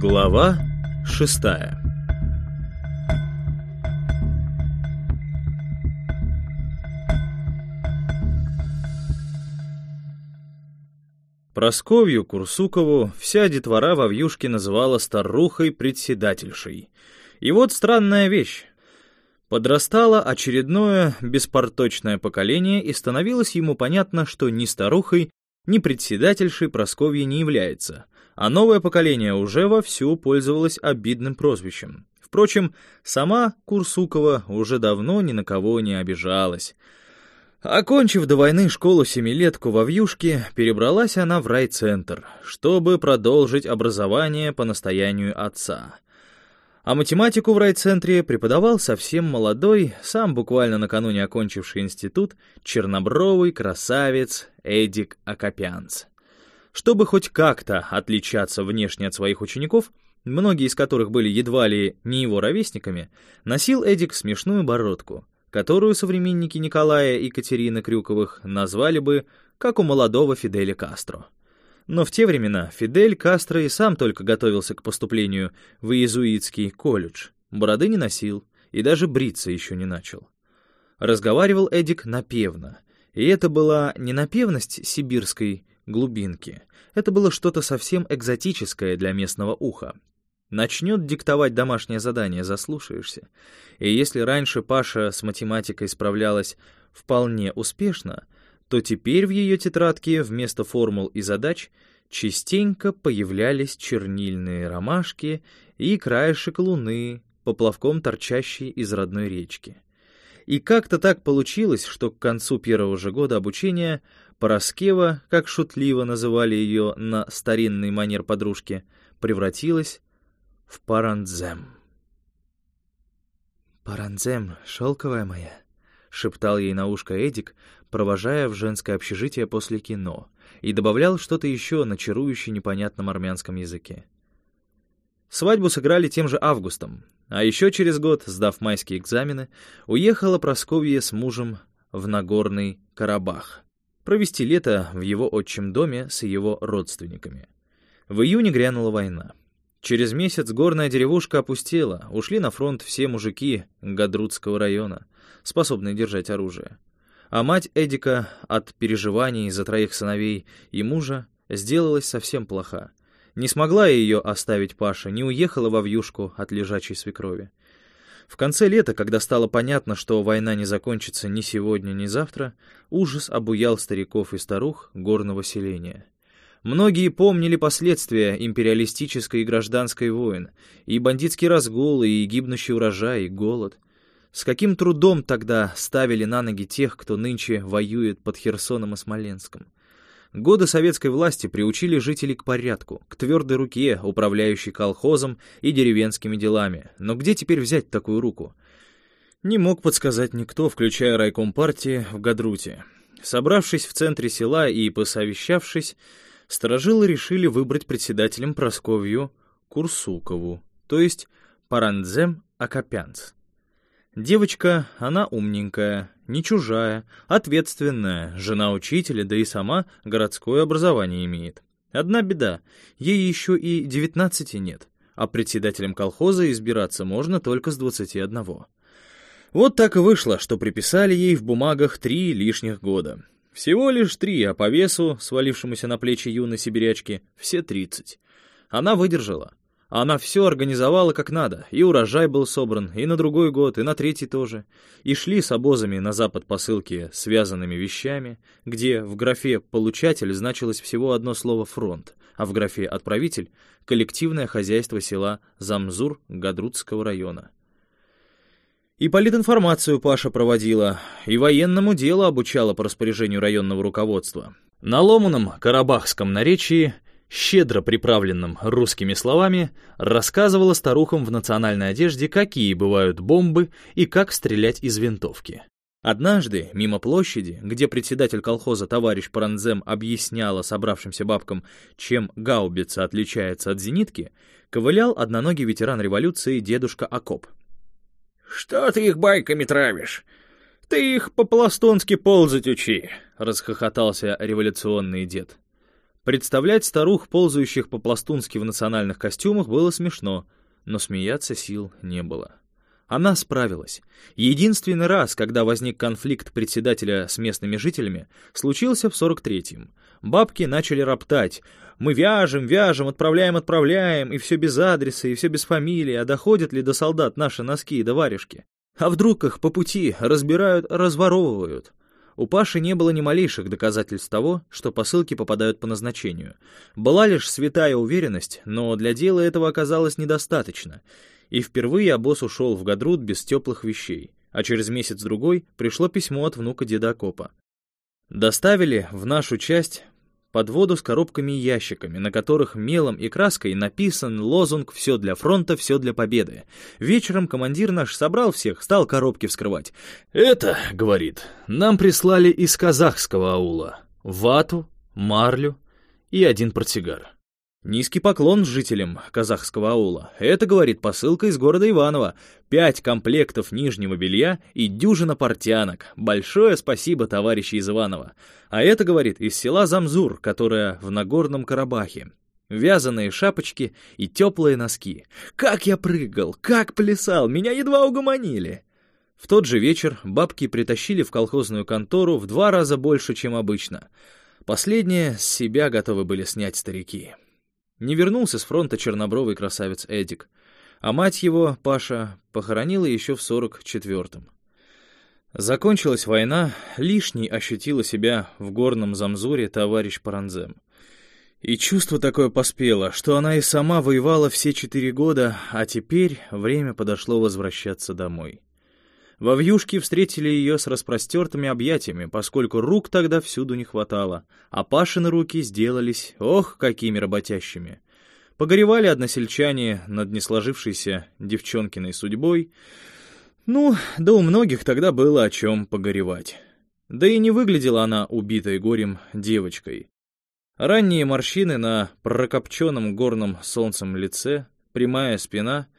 Глава шестая Просковью Курсукову вся детвора во вьюшке называла старухой-председательшей. И вот странная вещь. Подрастало очередное беспорточное поколение, и становилось ему понятно, что ни старухой, ни председательшей Просковья не является, а новое поколение уже вовсю пользовалось обидным прозвищем. Впрочем, сама Курсукова уже давно ни на кого не обижалась. Окончив до войны школу-семилетку во Вьюшке, перебралась она в райцентр, чтобы продолжить образование по настоянию отца — а математику в райцентре преподавал совсем молодой, сам буквально накануне окончивший институт, чернобровый красавец Эдик Акопянц. Чтобы хоть как-то отличаться внешне от своих учеников, многие из которых были едва ли не его ровесниками, носил Эдик смешную бородку, которую современники Николая и Катерины Крюковых назвали бы, как у молодого Фиделя Кастро. Но в те времена Фидель Кастро и сам только готовился к поступлению в иезуитский колледж. Бороды не носил и даже бриться еще не начал. Разговаривал Эдик напевно, и это была не напевность сибирской глубинки, это было что-то совсем экзотическое для местного уха. Начнет диктовать домашнее задание, заслушаешься. И если раньше Паша с математикой справлялась вполне успешно, то теперь в ее тетрадке вместо формул и задач частенько появлялись чернильные ромашки и краешек луны, поплавком торчащий из родной речки. И как-то так получилось, что к концу первого же года обучения Пороскева, как шутливо называли ее на старинный манер подружки, превратилась в Парандзем. «Парандзем, шелковая моя», — шептал ей на ушко Эдик, провожая в женское общежитие после кино, и добавлял что-то еще на чарующе непонятном армянском языке. Свадьбу сыграли тем же августом, а еще через год, сдав майские экзамены, уехала Просковья с мужем в Нагорный Карабах, провести лето в его отчим доме с его родственниками. В июне грянула война. Через месяц горная деревушка опустела, ушли на фронт все мужики Гадрутского района — способные держать оружие. А мать Эдика от переживаний за троих сыновей и мужа сделалась совсем плоха. Не смогла ее оставить Паша, не уехала во вьюшку от лежачей свекрови. В конце лета, когда стало понятно, что война не закончится ни сегодня, ни завтра, ужас обуял стариков и старух горного селения. Многие помнили последствия империалистической и гражданской войн, и бандитские разгулы, и гибнущий урожай, и голод — с каким трудом тогда ставили на ноги тех, кто нынче воюет под Херсоном и Смоленском? Годы советской власти приучили жителей к порядку, к твердой руке, управляющей колхозом и деревенскими делами. Но где теперь взять такую руку? Не мог подсказать никто, включая райком партии в Гадруте. Собравшись в центре села и посовещавшись, сторожилы решили выбрать председателем Просковью Курсукову, то есть Парандзем Акопянц. Девочка, она умненькая, не чужая, ответственная, жена учителя, да и сама городское образование имеет. Одна беда, ей еще и девятнадцати нет, а председателем колхоза избираться можно только с двадцати одного. Вот так и вышло, что приписали ей в бумагах три лишних года. Всего лишь три, а по весу, свалившемуся на плечи юной сибирячки, все тридцать. Она выдержала. Она все организовала как надо, и урожай был собран, и на другой год, и на третий тоже. И шли с обозами на запад посылки связанными вещами, где в графе «получатель» значилось всего одно слово «фронт», а в графе «отправитель» — коллективное хозяйство села Замзур Гадрутского района. И политинформацию Паша проводила, и военному делу обучала по распоряжению районного руководства. На ломаном карабахском наречии — щедро приправленным русскими словами, рассказывала старухам в национальной одежде, какие бывают бомбы и как стрелять из винтовки. Однажды, мимо площади, где председатель колхоза товарищ Паранзем объясняла собравшимся бабкам, чем гаубица отличается от зенитки, ковылял одноногий ветеран революции дедушка Акоп. «Что ты их байками травишь? Ты их по-пластунски ползать учи!» — расхохотался революционный дед. Представлять старух, ползающих по-пластунски в национальных костюмах, было смешно, но смеяться сил не было. Она справилась. Единственный раз, когда возник конфликт председателя с местными жителями, случился в 43-м. Бабки начали роптать. «Мы вяжем, вяжем, отправляем, отправляем, и все без адреса, и все без фамилии, а доходят ли до солдат наши носки и до варежки? А вдруг их по пути разбирают, разворовывают?» У Паши не было ни малейших доказательств того, что посылки попадают по назначению. Была лишь святая уверенность, но для дела этого оказалось недостаточно — и впервые обоз ушел в Гадрут без теплых вещей, а через месяц-другой пришло письмо от внука деда Акопа. Доставили в нашу часть подводу с коробками и ящиками, на которых мелом и краской написан лозунг «Все для фронта, все для победы». Вечером командир наш собрал всех, стал коробки вскрывать. «Это, — говорит, — нам прислали из казахского аула. Вату, марлю и один портсигар. Низкий поклон жителям казахского аула. Это, говорит, посылка из города Иваново. Пять комплектов нижнего белья и дюжина портянок. Большое спасибо, товарищи из Иванова. А это, говорит, из села Замзур, которое в Нагорном Карабахе. Вязаные шапочки и теплые носки. Как я прыгал, как плясал, меня едва угомонили. В тот же вечер бабки притащили в колхозную контору в два раза больше, чем обычно. Последнее с себя готовы были снять старики. Не вернулся с фронта чернобровый красавец Эдик, а мать его, Паша, похоронила еще в сорок четвертом. Закончилась война, лишний ощутила себя в горном замзуре товарищ Паранзем. И чувство такое поспело, что она и сама воевала все четыре года, а теперь время подошло возвращаться домой. Во вьюшке встретили ее с распростертыми объятиями, поскольку рук тогда всюду не хватало, а Пашины руки сделались, ох, какими работящими. Погоревали односельчане над несложившейся девчонкиной судьбой. Ну, да у многих тогда было о чем погоревать. Да и не выглядела она убитой горем девочкой. Ранние морщины на прокопченном горном солнцем лице, прямая спина —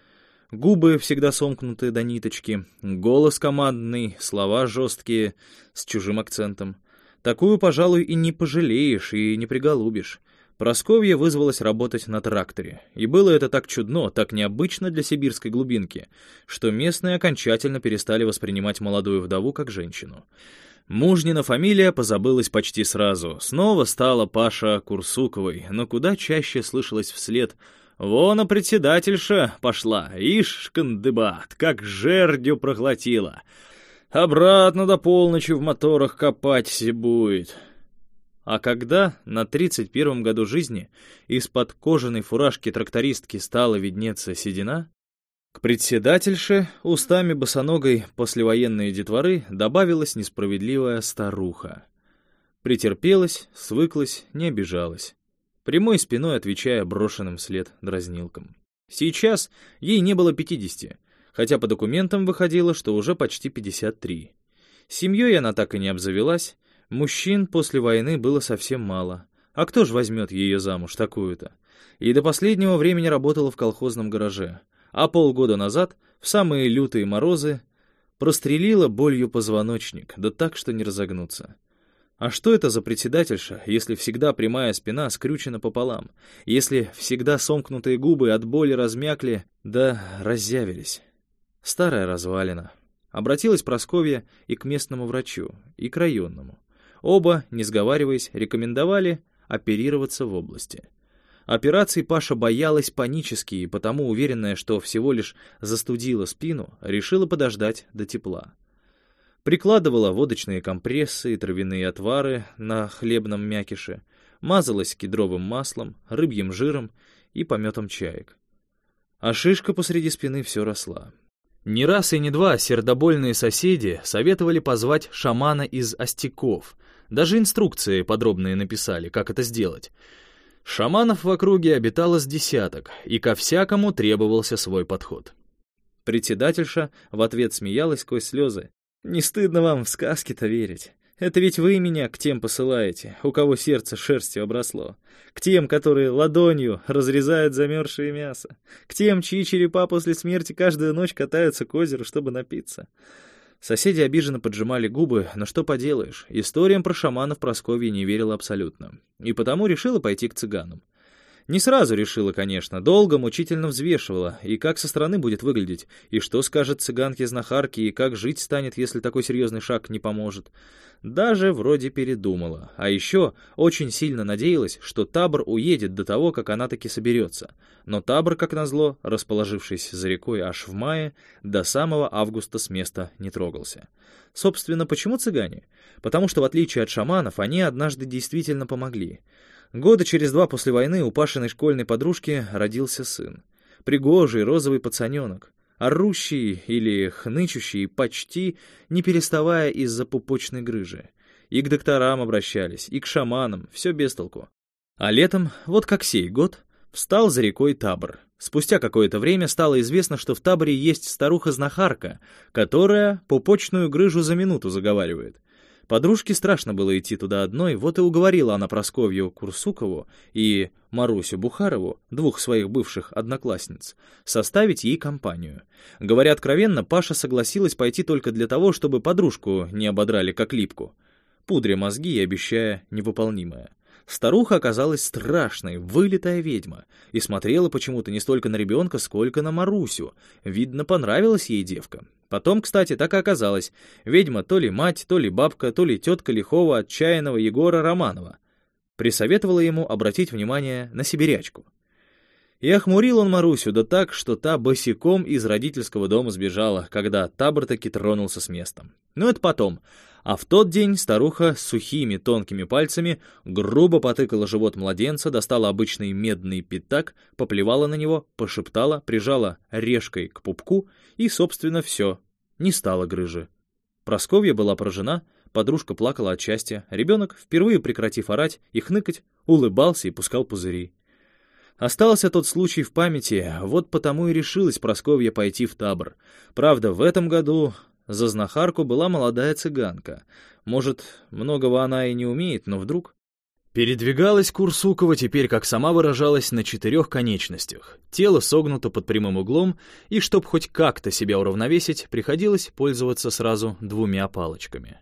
Губы всегда сомкнуты до ниточки, голос командный, слова жесткие, с чужим акцентом. Такую, пожалуй, и не пожалеешь, и не приголубишь. Просковья вызвалась работать на тракторе, и было это так чудно, так необычно для сибирской глубинки, что местные окончательно перестали воспринимать молодую вдову как женщину. Мужнина фамилия позабылась почти сразу, снова стала Паша Курсуковой, но куда чаще слышалось вслед Вон, а председательша пошла, ишь, шкандыбат, как жердью проглотила. Обратно до полночи в моторах копать будет. А когда на тридцать первом году жизни из-под кожаной фуражки трактористки стала виднеться седина, к председательше устами босоногой послевоенной детворы добавилась несправедливая старуха. Претерпелась, свыклась, не обижалась прямой спиной отвечая брошенным вслед дразнилкам. Сейчас ей не было 50, хотя по документам выходило, что уже почти 53. Семьей она так и не обзавелась, мужчин после войны было совсем мало. А кто ж возьмет ее замуж такую-то? И до последнего времени работала в колхозном гараже, а полгода назад, в самые лютые морозы, прострелила болью позвоночник, да так, что не разогнуться. А что это за председательша, если всегда прямая спина скрючена пополам, если всегда сомкнутые губы от боли размякли, да разъявились? Старая развалина. Обратилась Просковья и к местному врачу, и к районному. Оба, не сговариваясь, рекомендовали оперироваться в области. Операции Паша боялась панически, и потому, уверенная, что всего лишь застудила спину, решила подождать до тепла прикладывала водочные компрессы и травяные отвары на хлебном мякише, мазалась кедровым маслом, рыбьим жиром и пометом чаек. А шишка посреди спины все росла. Не раз и не два сердобольные соседи советовали позвать шамана из остяков. Даже инструкции подробные написали, как это сделать. Шаманов в округе обитало с десяток, и ко всякому требовался свой подход. Председательша в ответ смеялась сквозь слезы. Не стыдно вам в сказки-то верить. Это ведь вы меня к тем посылаете, у кого сердце шерстью обросло. К тем, которые ладонью разрезают замерзшее мясо. К тем, чьи черепа после смерти каждую ночь катаются к озеру, чтобы напиться. Соседи обиженно поджимали губы, но что поделаешь, историям про шаманов Прасковья не верила абсолютно, и потому решила пойти к цыганам. Не сразу решила, конечно, долго, мучительно взвешивала, и как со стороны будет выглядеть, и что скажет цыганке-знахарке, и как жить станет, если такой серьезный шаг не поможет. Даже вроде передумала. А еще очень сильно надеялась, что табор уедет до того, как она таки соберется. Но табор, как назло, расположившись за рекой аж в мае, до самого августа с места не трогался. Собственно, почему цыгане? Потому что, в отличие от шаманов, они однажды действительно помогли. Года через два после войны у Пашиной школьной подружки родился сын. Пригожий розовый пацаненок, орущий или хнычущий, почти не переставая из-за пупочной грыжи. И к докторам обращались, и к шаманам, все без толку. А летом, вот как сей год, встал за рекой табор. Спустя какое-то время стало известно, что в таборе есть старуха-знахарка, которая пупочную грыжу за минуту заговаривает. Подружке страшно было идти туда одной, вот и уговорила она Просковью Курсукову и Марусю Бухарову, двух своих бывших одноклассниц, составить ей компанию. Говоря откровенно, Паша согласилась пойти только для того, чтобы подружку не ободрали как липку, пудря мозги и обещая невыполнимое. Старуха оказалась страшной, вылитая ведьма, и смотрела почему-то не столько на ребенка, сколько на Марусю. Видно, понравилась ей девка. Потом, кстати, так и оказалось. Ведьма то ли мать, то ли бабка, то ли тетка лихого отчаянного Егора Романова. Присоветовала ему обратить внимание на сибирячку. И охмурил он Марусю да так, что та босиком из родительского дома сбежала, когда табор таки тронулся с местом. Ну это потом. А в тот день старуха сухими тонкими пальцами грубо потыкала живот младенца, достала обычный медный пятак, поплевала на него, пошептала, прижала решкой к пупку и, собственно, все. Не стало грыжи. Просковья была поражена, подружка плакала от счастья, ребенок, впервые прекратив орать и хныкать, улыбался и пускал пузыри. Остался тот случай в памяти, вот потому и решилась Просковья пойти в табор. Правда, в этом году за знахарку была молодая цыганка. Может, многого она и не умеет, но вдруг... Передвигалась Курсукова теперь, как сама выражалась, на четырех конечностях. Тело согнуто под прямым углом, и чтоб хоть как-то себя уравновесить, приходилось пользоваться сразу двумя палочками.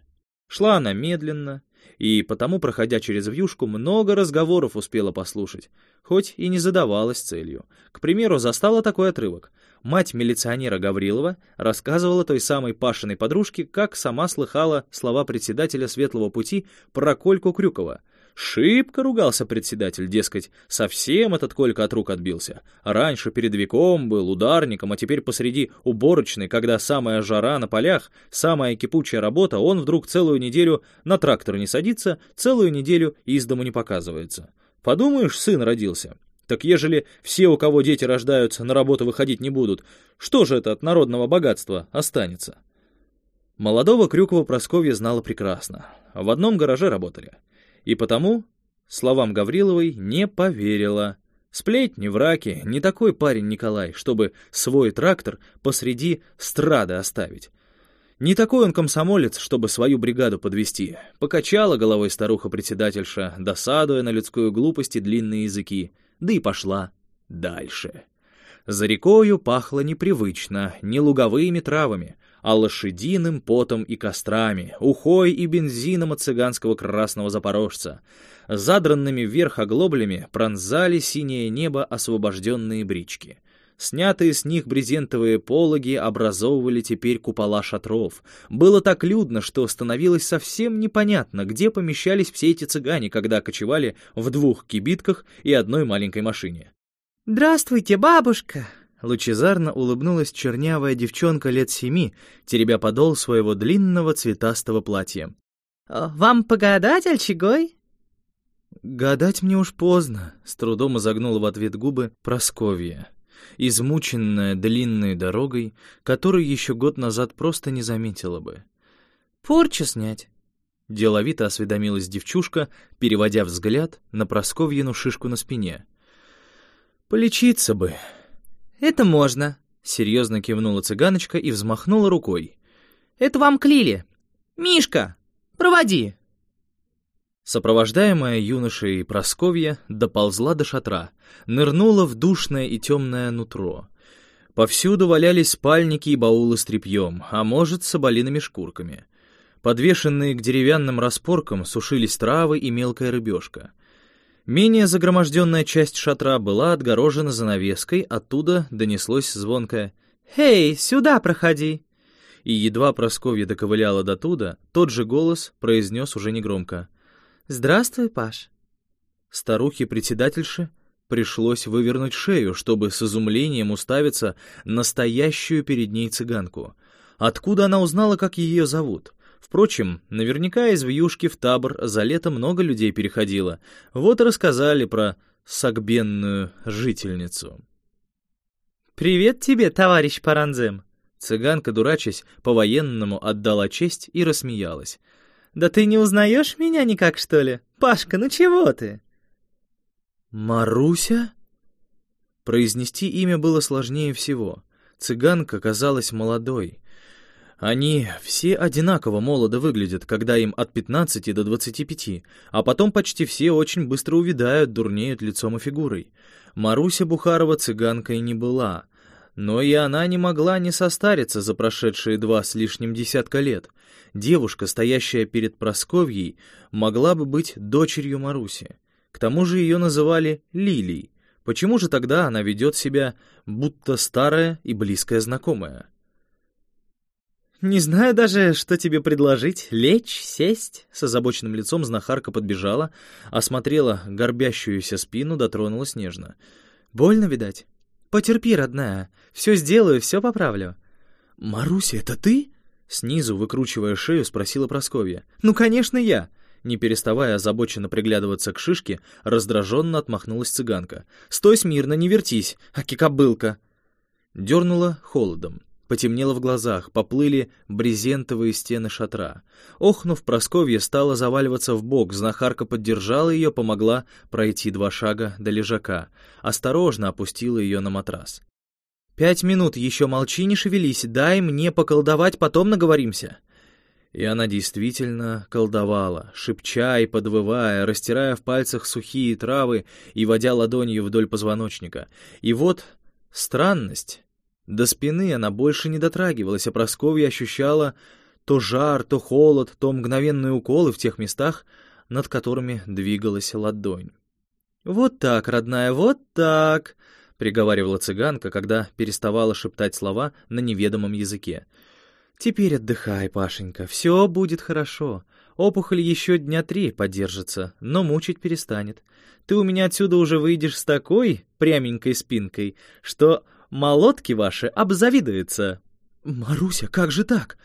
Шла она медленно, и потому, проходя через вьюшку, много разговоров успела послушать, хоть и не задавалась целью. К примеру, застала такой отрывок. Мать милиционера Гаврилова рассказывала той самой Пашиной подружке, как сама слыхала слова председателя Светлого Пути про Кольку Крюкова. Шибко ругался председатель, дескать, совсем этот Колька от рук отбился. Раньше передовиком был, ударником, а теперь посреди уборочной, когда самая жара на полях, самая кипучая работа, он вдруг целую неделю на трактор не садится, целую неделю из дому не показывается. Подумаешь, сын родился. Так ежели все, у кого дети рождаются, на работу выходить не будут, что же это от народного богатства останется? Молодого Крюкова Просковья знала прекрасно. В одном гараже работали. И потому, словам Гавриловой, не поверила. Сплетни, враки, не такой парень Николай, чтобы свой трактор посреди страды оставить. Не такой он комсомолец, чтобы свою бригаду подвести. Покачала головой старуха-председательша, досадуя на людскую глупость и длинные языки да и пошла дальше. За рекою пахло непривычно, не луговыми травами, а лошадиным потом и кострами, ухой и бензином от цыганского красного запорожца. Задранными вверх оглоблями пронзали синее небо освобожденные брички. Снятые с них брезентовые пологи образовывали теперь купола шатров. Было так людно, что становилось совсем непонятно, где помещались все эти цыгане, когда кочевали в двух кибитках и одной маленькой машине. «Здравствуйте, бабушка!» Лучезарно улыбнулась чернявая девчонка лет семи, теребя подол своего длинного цветастого платья. «Вам погадать, Альчигой?» «Гадать мне уж поздно», — с трудом изогнула в ответ губы Просковья измученная длинной дорогой, которую еще год назад просто не заметила бы. «Порчу снять?» Деловито осведомилась девчушка, переводя взгляд на Просковьину шишку на спине. «Полечиться бы». «Это можно», — серьезно кивнула цыганочка и взмахнула рукой. «Это вам клили. Мишка, проводи». Сопровождаемая юношей Просковья доползла до шатра, нырнула в душное и темное нутро. Повсюду валялись спальники и баулы с тряпьем, а может, с соболиными шкурками. Подвешенные к деревянным распоркам сушились травы и мелкая рыбешка. Менее загроможденная часть шатра была отгорожена занавеской, оттуда донеслось звонкое «Эй, сюда проходи!» И едва Просковья доковыляла до туда, тот же голос произнес уже негромко. «Здравствуй, Паш». Старухе-председательше пришлось вывернуть шею, чтобы с изумлением уставиться настоящую перед ней цыганку. Откуда она узнала, как ее зовут? Впрочем, наверняка из вьюшки в табор за лето много людей переходило. Вот и рассказали про сагбенную жительницу. «Привет тебе, товарищ Паранзем!» Цыганка, дурачась, по-военному отдала честь и рассмеялась. «Да ты не узнаешь меня никак, что ли? Пашка, ну чего ты?» «Маруся?» Произнести имя было сложнее всего. Цыганка казалась молодой. Они все одинаково молодо выглядят, когда им от 15 до 25, а потом почти все очень быстро увядают, дурнеют лицом и фигурой. Маруся Бухарова цыганкой не была, но и она не могла не состариться за прошедшие два с лишним десятка лет. Девушка, стоящая перед Просковьей, могла бы быть дочерью Маруси. К тому же ее называли Лилией. Почему же тогда она ведет себя будто старая и близкая знакомая? «Не знаю даже, что тебе предложить. Лечь, сесть?» С озабоченным лицом знахарка подбежала, осмотрела горбящуюся спину, дотронулась нежно. «Больно, видать?» «Потерпи, родная. Все сделаю, все поправлю». «Маруся, это ты?» Снизу, выкручивая шею, спросила Просковья. «Ну, конечно, я!» Не переставая озабоченно приглядываться к шишке, раздраженно отмахнулась цыганка. «Стой смирно, не вертись, аки кобылка!» Дернула холодом. Потемнело в глазах, поплыли брезентовые стены шатра. Охнув, Просковья стала заваливаться в бок, знахарка поддержала ее, помогла пройти два шага до лежака, осторожно опустила ее на матрас. «Пять минут, еще молчи, не шевелись, дай мне поколдовать, потом наговоримся». И она действительно колдовала, шепча и подвывая, растирая в пальцах сухие травы и водя ладонью вдоль позвоночника. И вот странность. До спины она больше не дотрагивалась, а Прасковья ощущала то жар, то холод, то мгновенные уколы в тех местах, над которыми двигалась ладонь. «Вот так, родная, вот так!» — приговаривала цыганка, когда переставала шептать слова на неведомом языке. «Теперь отдыхай, Пашенька, все будет хорошо. Опухоль еще дня три подержится, но мучить перестанет. Ты у меня отсюда уже выйдешь с такой пряменькой спинкой, что молотки ваши обзавидуются». «Маруся, как же так?»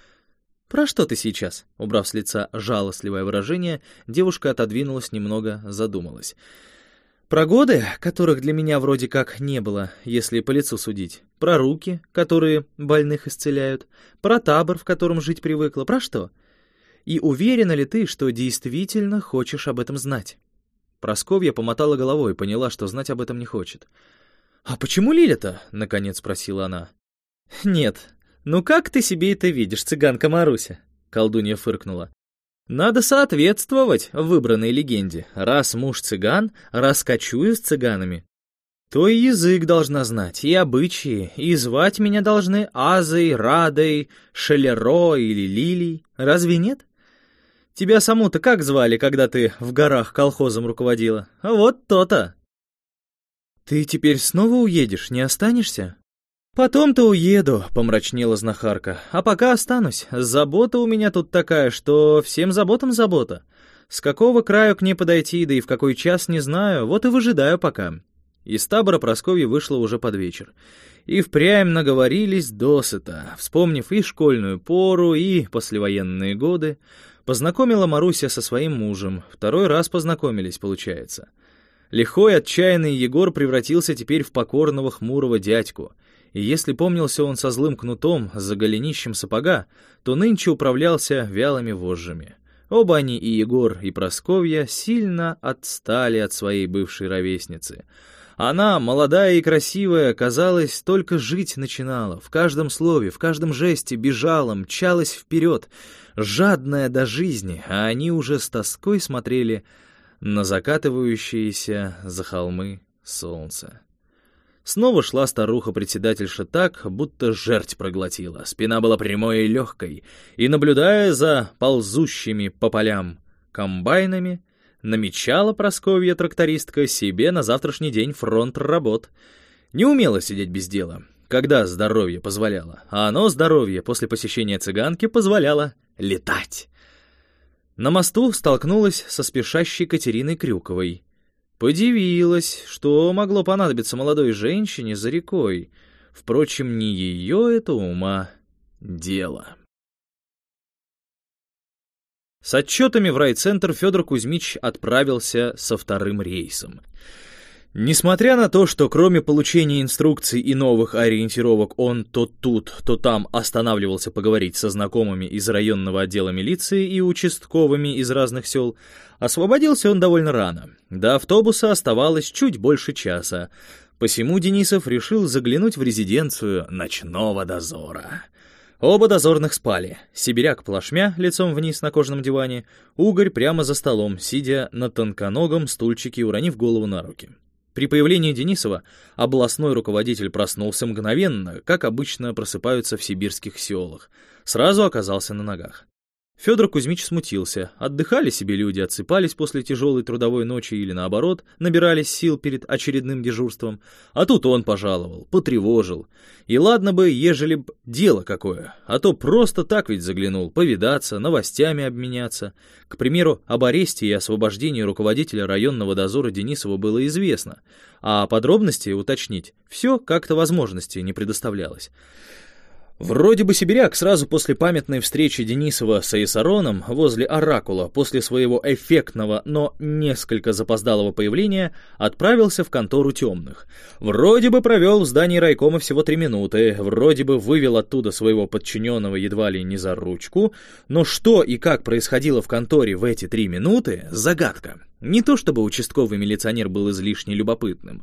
«Про что ты сейчас?» Убрав с лица жалостливое выражение, девушка отодвинулась немного, задумалась. «Про годы, которых для меня вроде как не было, если по лицу судить. Про руки, которые больных исцеляют. Про табор, в котором жить привыкла. Про что? И уверена ли ты, что действительно хочешь об этом знать?» Просковья помотала головой, поняла, что знать об этом не хочет. «А почему Лиля-то?» — наконец спросила она. «Нет. Ну как ты себе это видишь, цыганка Маруся?» — колдунья фыркнула. «Надо соответствовать выбранной легенде. Раз муж цыган, раз кочую с цыганами. То и язык должна знать, и обычаи, и звать меня должны Азой, Радой, Шелеро или Лилей. Разве нет? Тебя саму-то как звали, когда ты в горах колхозом руководила? Вот то-то!» «Ты теперь снова уедешь, не останешься?» «Потом-то уеду», — помрачнела знахарка. «А пока останусь. Забота у меня тут такая, что всем заботам забота. С какого краю к ней подойти, да и в какой час, не знаю, вот и выжидаю пока». Из табора Прасковья вышла уже под вечер. И впрямь наговорились досыта, вспомнив и школьную пору, и послевоенные годы. Познакомила Маруся со своим мужем. Второй раз познакомились, получается. Лихой, отчаянный Егор превратился теперь в покорного хмурого дядьку. И если помнился он со злым кнутом за голенищем сапога, то нынче управлялся вялыми вожжами. Оба они, и Егор, и Просковья, сильно отстали от своей бывшей ровесницы. Она, молодая и красивая, казалось, только жить начинала, в каждом слове, в каждом жесте бежала, мчалась вперед, жадная до жизни, а они уже с тоской смотрели на закатывающееся за холмы солнце. Снова шла старуха-председательша так, будто жерть проглотила. Спина была прямой и легкой, и, наблюдая за ползущими по полям комбайнами, намечала Просковья трактористка себе на завтрашний день фронт работ. Не умела сидеть без дела, когда здоровье позволяло, а оно, здоровье, после посещения цыганки позволяло летать. На мосту столкнулась со спешащей Катериной Крюковой. Подивилась, что могло понадобиться молодой женщине за рекой. Впрочем, не ее это ума дело. С отчетами в райцентр Федор Кузьмич отправился со вторым рейсом — Несмотря на то, что кроме получения инструкций и новых ориентировок он то тут, то там останавливался поговорить со знакомыми из районного отдела милиции и участковыми из разных сел, освободился он довольно рано. До автобуса оставалось чуть больше часа. Посему Денисов решил заглянуть в резиденцию ночного дозора. Оба дозорных спали. Сибиряк плашмя, лицом вниз на кожаном диване, угорь прямо за столом, сидя на тонконогом стульчике, уронив голову на руки. При появлении Денисова областной руководитель проснулся мгновенно, как обычно просыпаются в сибирских селах. Сразу оказался на ногах. Федор Кузьмич смутился. Отдыхали себе люди, отсыпались после тяжелой трудовой ночи или, наоборот, набирались сил перед очередным дежурством. А тут он пожаловал, потревожил. И ладно бы, ежели б дело какое, а то просто так ведь заглянул, повидаться, новостями обменяться. К примеру, об аресте и освобождении руководителя районного дозора Денисова было известно, а подробности уточнить все как-то возможности не предоставлялось. Вроде бы сибиряк сразу после памятной встречи Денисова с Аисароном возле Оракула, после своего эффектного, но несколько запоздалого появления, отправился в контору темных. Вроде бы провел в здании райкома всего три минуты, вроде бы вывел оттуда своего подчиненного едва ли не за ручку, но что и как происходило в конторе в эти три минуты — загадка. Не то чтобы участковый милиционер был излишне любопытным.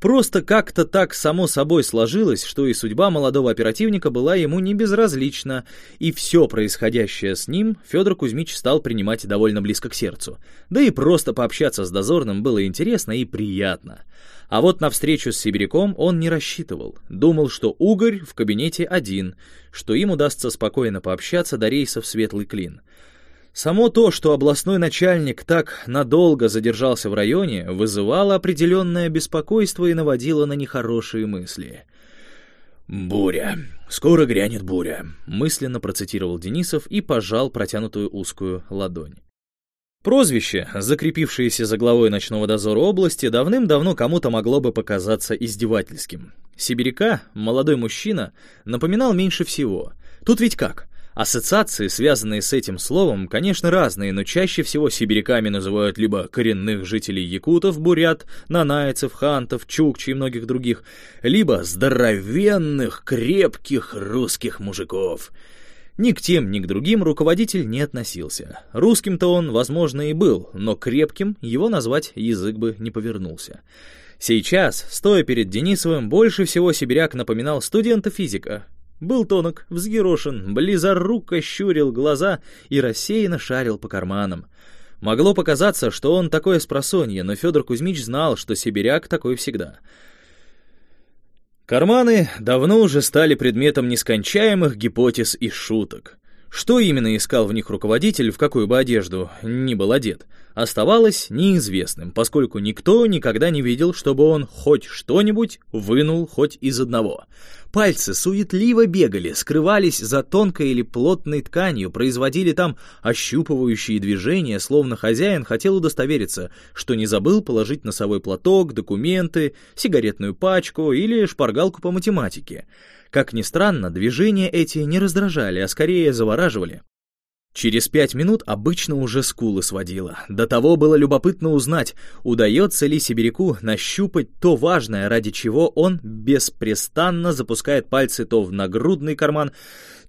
Просто как-то так само собой сложилось, что и судьба молодого оперативника была ему не безразлична, и все происходящее с ним Федор Кузьмич стал принимать довольно близко к сердцу. Да и просто пообщаться с дозорным было интересно и приятно. А вот на встречу с сибиряком он не рассчитывал. Думал, что Угорь в кабинете один, что им удастся спокойно пообщаться до рейса в Светлый Клин. Само то, что областной начальник так надолго задержался в районе, вызывало определенное беспокойство и наводило на нехорошие мысли. «Буря. Скоро грянет буря», — мысленно процитировал Денисов и пожал протянутую узкую ладонь. Прозвище, закрепившееся за главой ночного дозора области, давным-давно кому-то могло бы показаться издевательским. Сибиряка, молодой мужчина, напоминал меньше всего. Тут ведь как? Ассоциации, связанные с этим словом, конечно, разные, но чаще всего сибиряками называют либо коренных жителей якутов, бурят, нанайцев, хантов, чукчи и многих других, либо здоровенных, крепких русских мужиков. Ни к тем, ни к другим руководитель не относился. Русским-то он, возможно, и был, но крепким его назвать язык бы не повернулся. Сейчас, стоя перед Денисовым, больше всего сибиряк напоминал студента физика, был тонок, взъерошен, близоруко щурил глаза и рассеянно шарил по карманам. Могло показаться, что он такое спросонье, но Федор Кузьмич знал, что сибиряк такой всегда. Карманы давно уже стали предметом нескончаемых гипотез и шуток. Что именно искал в них руководитель, в какую бы одежду ни был одет, оставалось неизвестным, поскольку никто никогда не видел, чтобы он хоть что-нибудь вынул хоть из одного — Пальцы суетливо бегали, скрывались за тонкой или плотной тканью, производили там ощупывающие движения, словно хозяин хотел удостовериться, что не забыл положить носовой платок, документы, сигаретную пачку или шпаргалку по математике. Как ни странно, движения эти не раздражали, а скорее завораживали. Через пять минут обычно уже скулы сводило. До того было любопытно узнать, удается ли сибиряку нащупать то важное, ради чего он беспрестанно запускает пальцы то в нагрудный карман,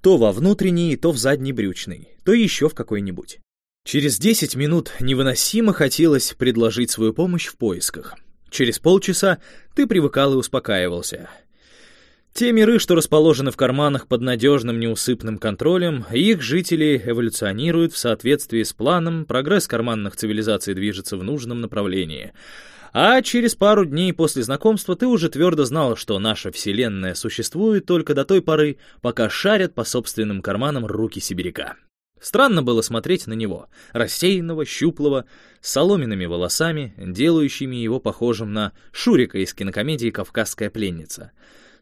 то во внутренний, то в задний брючный, то еще в какой-нибудь. Через десять минут невыносимо хотелось предложить свою помощь в поисках. Через полчаса ты привыкал и успокаивался. Те миры, что расположены в карманах под надежным неусыпным контролем, их жители эволюционируют в соответствии с планом, прогресс карманных цивилизаций движется в нужном направлении. А через пару дней после знакомства ты уже твердо знал, что наша Вселенная существует только до той поры, пока шарят по собственным карманам руки сибиряка. Странно было смотреть на него, рассеянного, щуплого, с соломенными волосами, делающими его похожим на Шурика из кинокомедии «Кавказская пленница».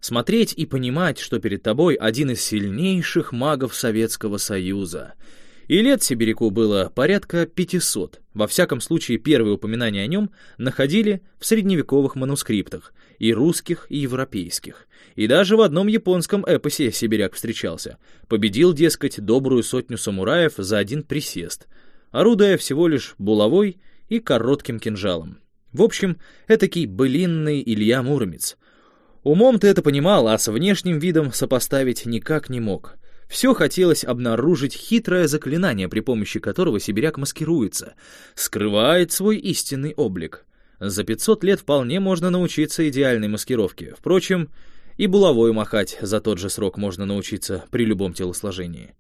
Смотреть и понимать, что перед тобой один из сильнейших магов Советского Союза. И лет Сибиряку было порядка 500. Во всяком случае, первые упоминания о нем находили в средневековых манускриптах, и русских, и европейских. И даже в одном японском эпосе сибиряк встречался. Победил, дескать, добрую сотню самураев за один присест, орудуя всего лишь булавой и коротким кинжалом. В общем, этакий былинный Илья Муромец. Умом ты это понимал, а с внешним видом сопоставить никак не мог. Все хотелось обнаружить хитрое заклинание, при помощи которого сибиряк маскируется, скрывает свой истинный облик. За 500 лет вполне можно научиться идеальной маскировке. Впрочем, и булавой махать за тот же срок можно научиться при любом телосложении.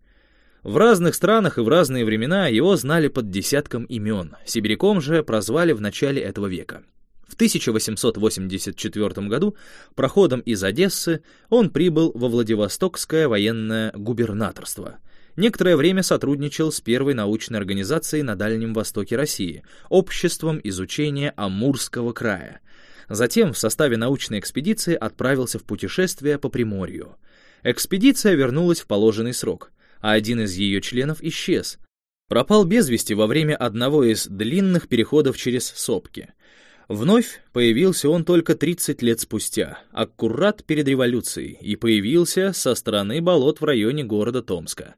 В разных странах и в разные времена его знали под десятком имен, сибиряком же прозвали в начале этого века. В 1884 году проходом из Одессы он прибыл во Владивостокское военное губернаторство — Некоторое время сотрудничал с первой научной организацией на Дальнем Востоке России, Обществом изучения Амурского края. Затем в составе научной экспедиции отправился в путешествие по Приморью. Экспедиция вернулась в положенный срок, а один из ее членов исчез. Пропал без вести во время одного из длинных переходов через сопки. Вновь появился он только 30 лет спустя, аккурат перед революцией, и появился со стороны болот в районе города Томска.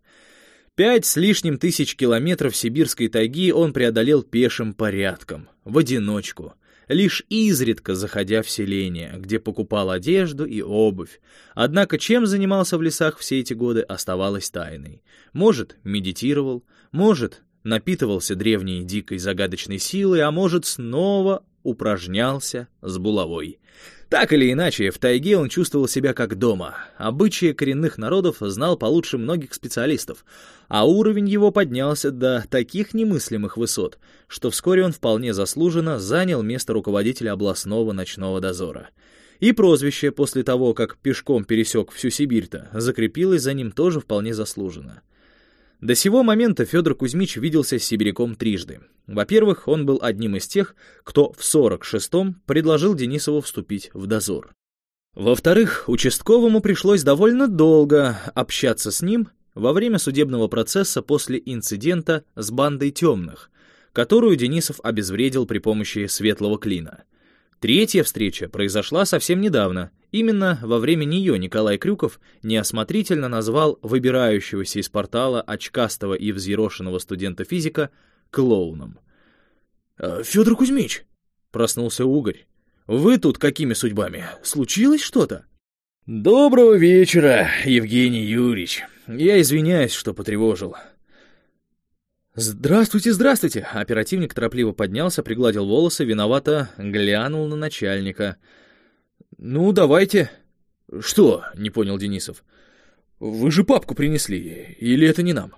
Пять с лишним тысяч километров сибирской тайги он преодолел пешим порядком, в одиночку, лишь изредка заходя в селение, где покупал одежду и обувь. Однако чем занимался в лесах все эти годы, оставалось тайной. Может, медитировал, может, напитывался древней дикой загадочной силой, а может, снова упражнялся с булавой. Так или иначе, в тайге он чувствовал себя как дома. Обычаи коренных народов знал получше многих специалистов, а уровень его поднялся до таких немыслимых высот, что вскоре он вполне заслуженно занял место руководителя областного ночного дозора. И прозвище после того, как пешком пересек всю Сибирь-то, закрепилось за ним тоже вполне заслуженно. До сего момента Федор Кузьмич виделся с сибиряком трижды. Во-первых, он был одним из тех, кто в 46-м предложил Денисову вступить в дозор. Во-вторых, участковому пришлось довольно долго общаться с ним во время судебного процесса после инцидента с бандой темных, которую Денисов обезвредил при помощи светлого клина. Третья встреча произошла совсем недавно. Именно во время нее Николай Крюков неосмотрительно назвал выбирающегося из портала очкастого и взъерошенного студента-физика клоуном. «Э, «Федор Кузьмич!» — проснулся Угорь. «Вы тут какими судьбами? Случилось что-то?» «Доброго вечера, Евгений Юрьевич. Я извиняюсь, что потревожил. «Здравствуйте, здравствуйте!» Оперативник торопливо поднялся, пригладил волосы, виновато глянул на начальника. «Ну, давайте...» «Что?» — не понял Денисов. «Вы же папку принесли, или это не нам?»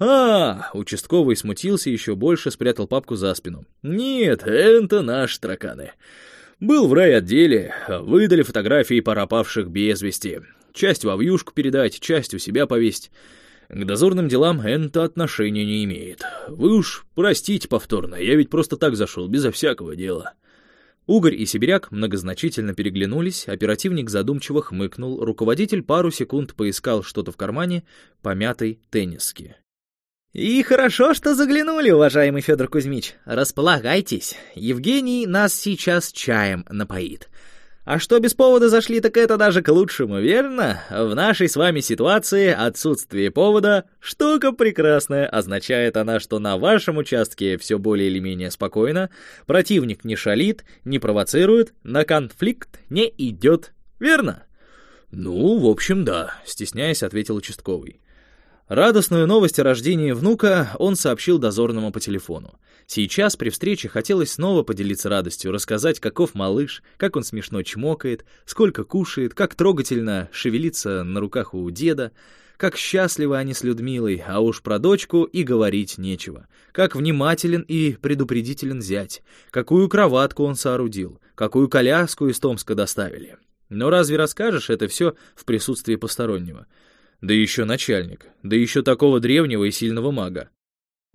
«А, участковый смутился еще больше, спрятал папку за спину. «Нет, это наши тараканы. Был в райотделе, выдали фотографии пропавших без вести. Часть во вьюшку передать, часть у себя повесить. К дозорным делам это отношения не имеет. Вы уж простите повторно, я ведь просто так зашел, безо всякого дела». Угорь и Сибиряк многозначительно переглянулись, оперативник задумчиво хмыкнул, руководитель пару секунд поискал что-то в кармане, помятой тенниски. «И хорошо, что заглянули, уважаемый Федор Кузьмич. Располагайтесь, Евгений нас сейчас чаем напоит. А что без повода зашли, так это даже к лучшему, верно? В нашей с вами ситуации отсутствие повода — штука прекрасная. Означает она, что на вашем участке все более или менее спокойно, противник не шалит, не провоцирует, на конфликт не идет, верно? «Ну, в общем, да», — стесняясь, ответил участковый. Радостную новость о рождении внука он сообщил дозорному по телефону. Сейчас при встрече хотелось снова поделиться радостью, рассказать, каков малыш, как он смешно чмокает, сколько кушает, как трогательно шевелится на руках у деда, как счастливы они с Людмилой, а уж про дочку и говорить нечего. Как внимателен и предупредителен зять, какую кроватку он соорудил, какую коляску из Томска доставили. Но разве расскажешь это все в присутствии постороннего? Да еще начальник, да еще такого древнего и сильного мага.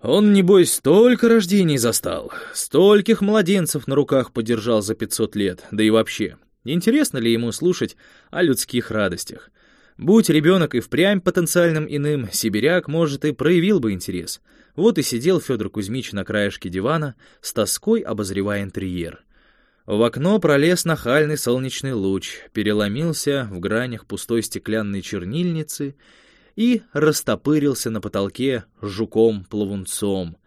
Он, небось, столько рождений застал, стольких младенцев на руках подержал за пятьсот лет, да и вообще. Интересно ли ему слушать о людских радостях? Будь ребенок и впрямь потенциальным иным, сибиряк, может, и проявил бы интерес. Вот и сидел Федор Кузьмич на краешке дивана, с тоской обозревая интерьер. В окно пролез нахальный солнечный луч, переломился в гранях пустой стеклянной чернильницы — и растопырился на потолке жуком-плавунцом.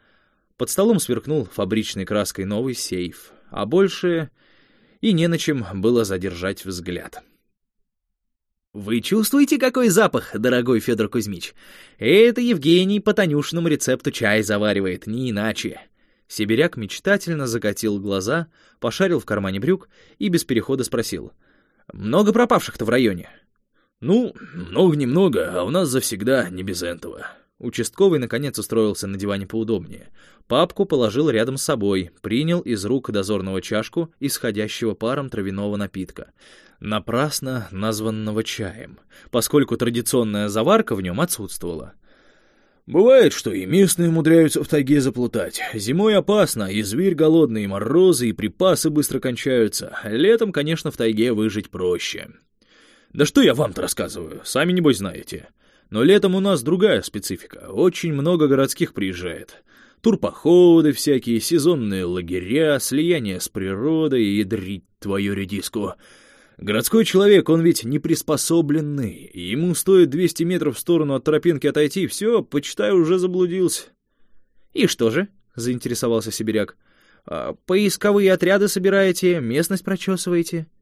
Под столом сверкнул фабричной краской новый сейф, а больше и не на чем было задержать взгляд. «Вы чувствуете, какой запах, дорогой Федор Кузьмич? Это Евгений по Танюшному рецепту чай заваривает, не иначе». Сибиряк мечтательно закатил глаза, пошарил в кармане брюк и без перехода спросил. «Много пропавших-то в районе?» «Ну, много-немного, а у нас завсегда не без этого». Участковый, наконец, устроился на диване поудобнее. Папку положил рядом с собой, принял из рук дозорного чашку исходящего паром травяного напитка. Напрасно названного чаем, поскольку традиционная заварка в нем отсутствовала. Бывает, что и местные умудряются в тайге заплутать. Зимой опасно, и зверь голодный, и морозы, и припасы быстро кончаются. Летом, конечно, в тайге выжить проще. Да что я вам-то рассказываю, сами небось знаете. Но летом у нас другая специфика, очень много городских приезжает. Турпоходы всякие, сезонные лагеря, слияние с природой и дрить твою редиску. Городской человек, он ведь не приспособленный, ему стоит 200 метров в сторону от тропинки отойти, все, почитай, уже заблудился. — И что же? — заинтересовался сибиряк. А, — Поисковые отряды собираете, местность прочесываете? —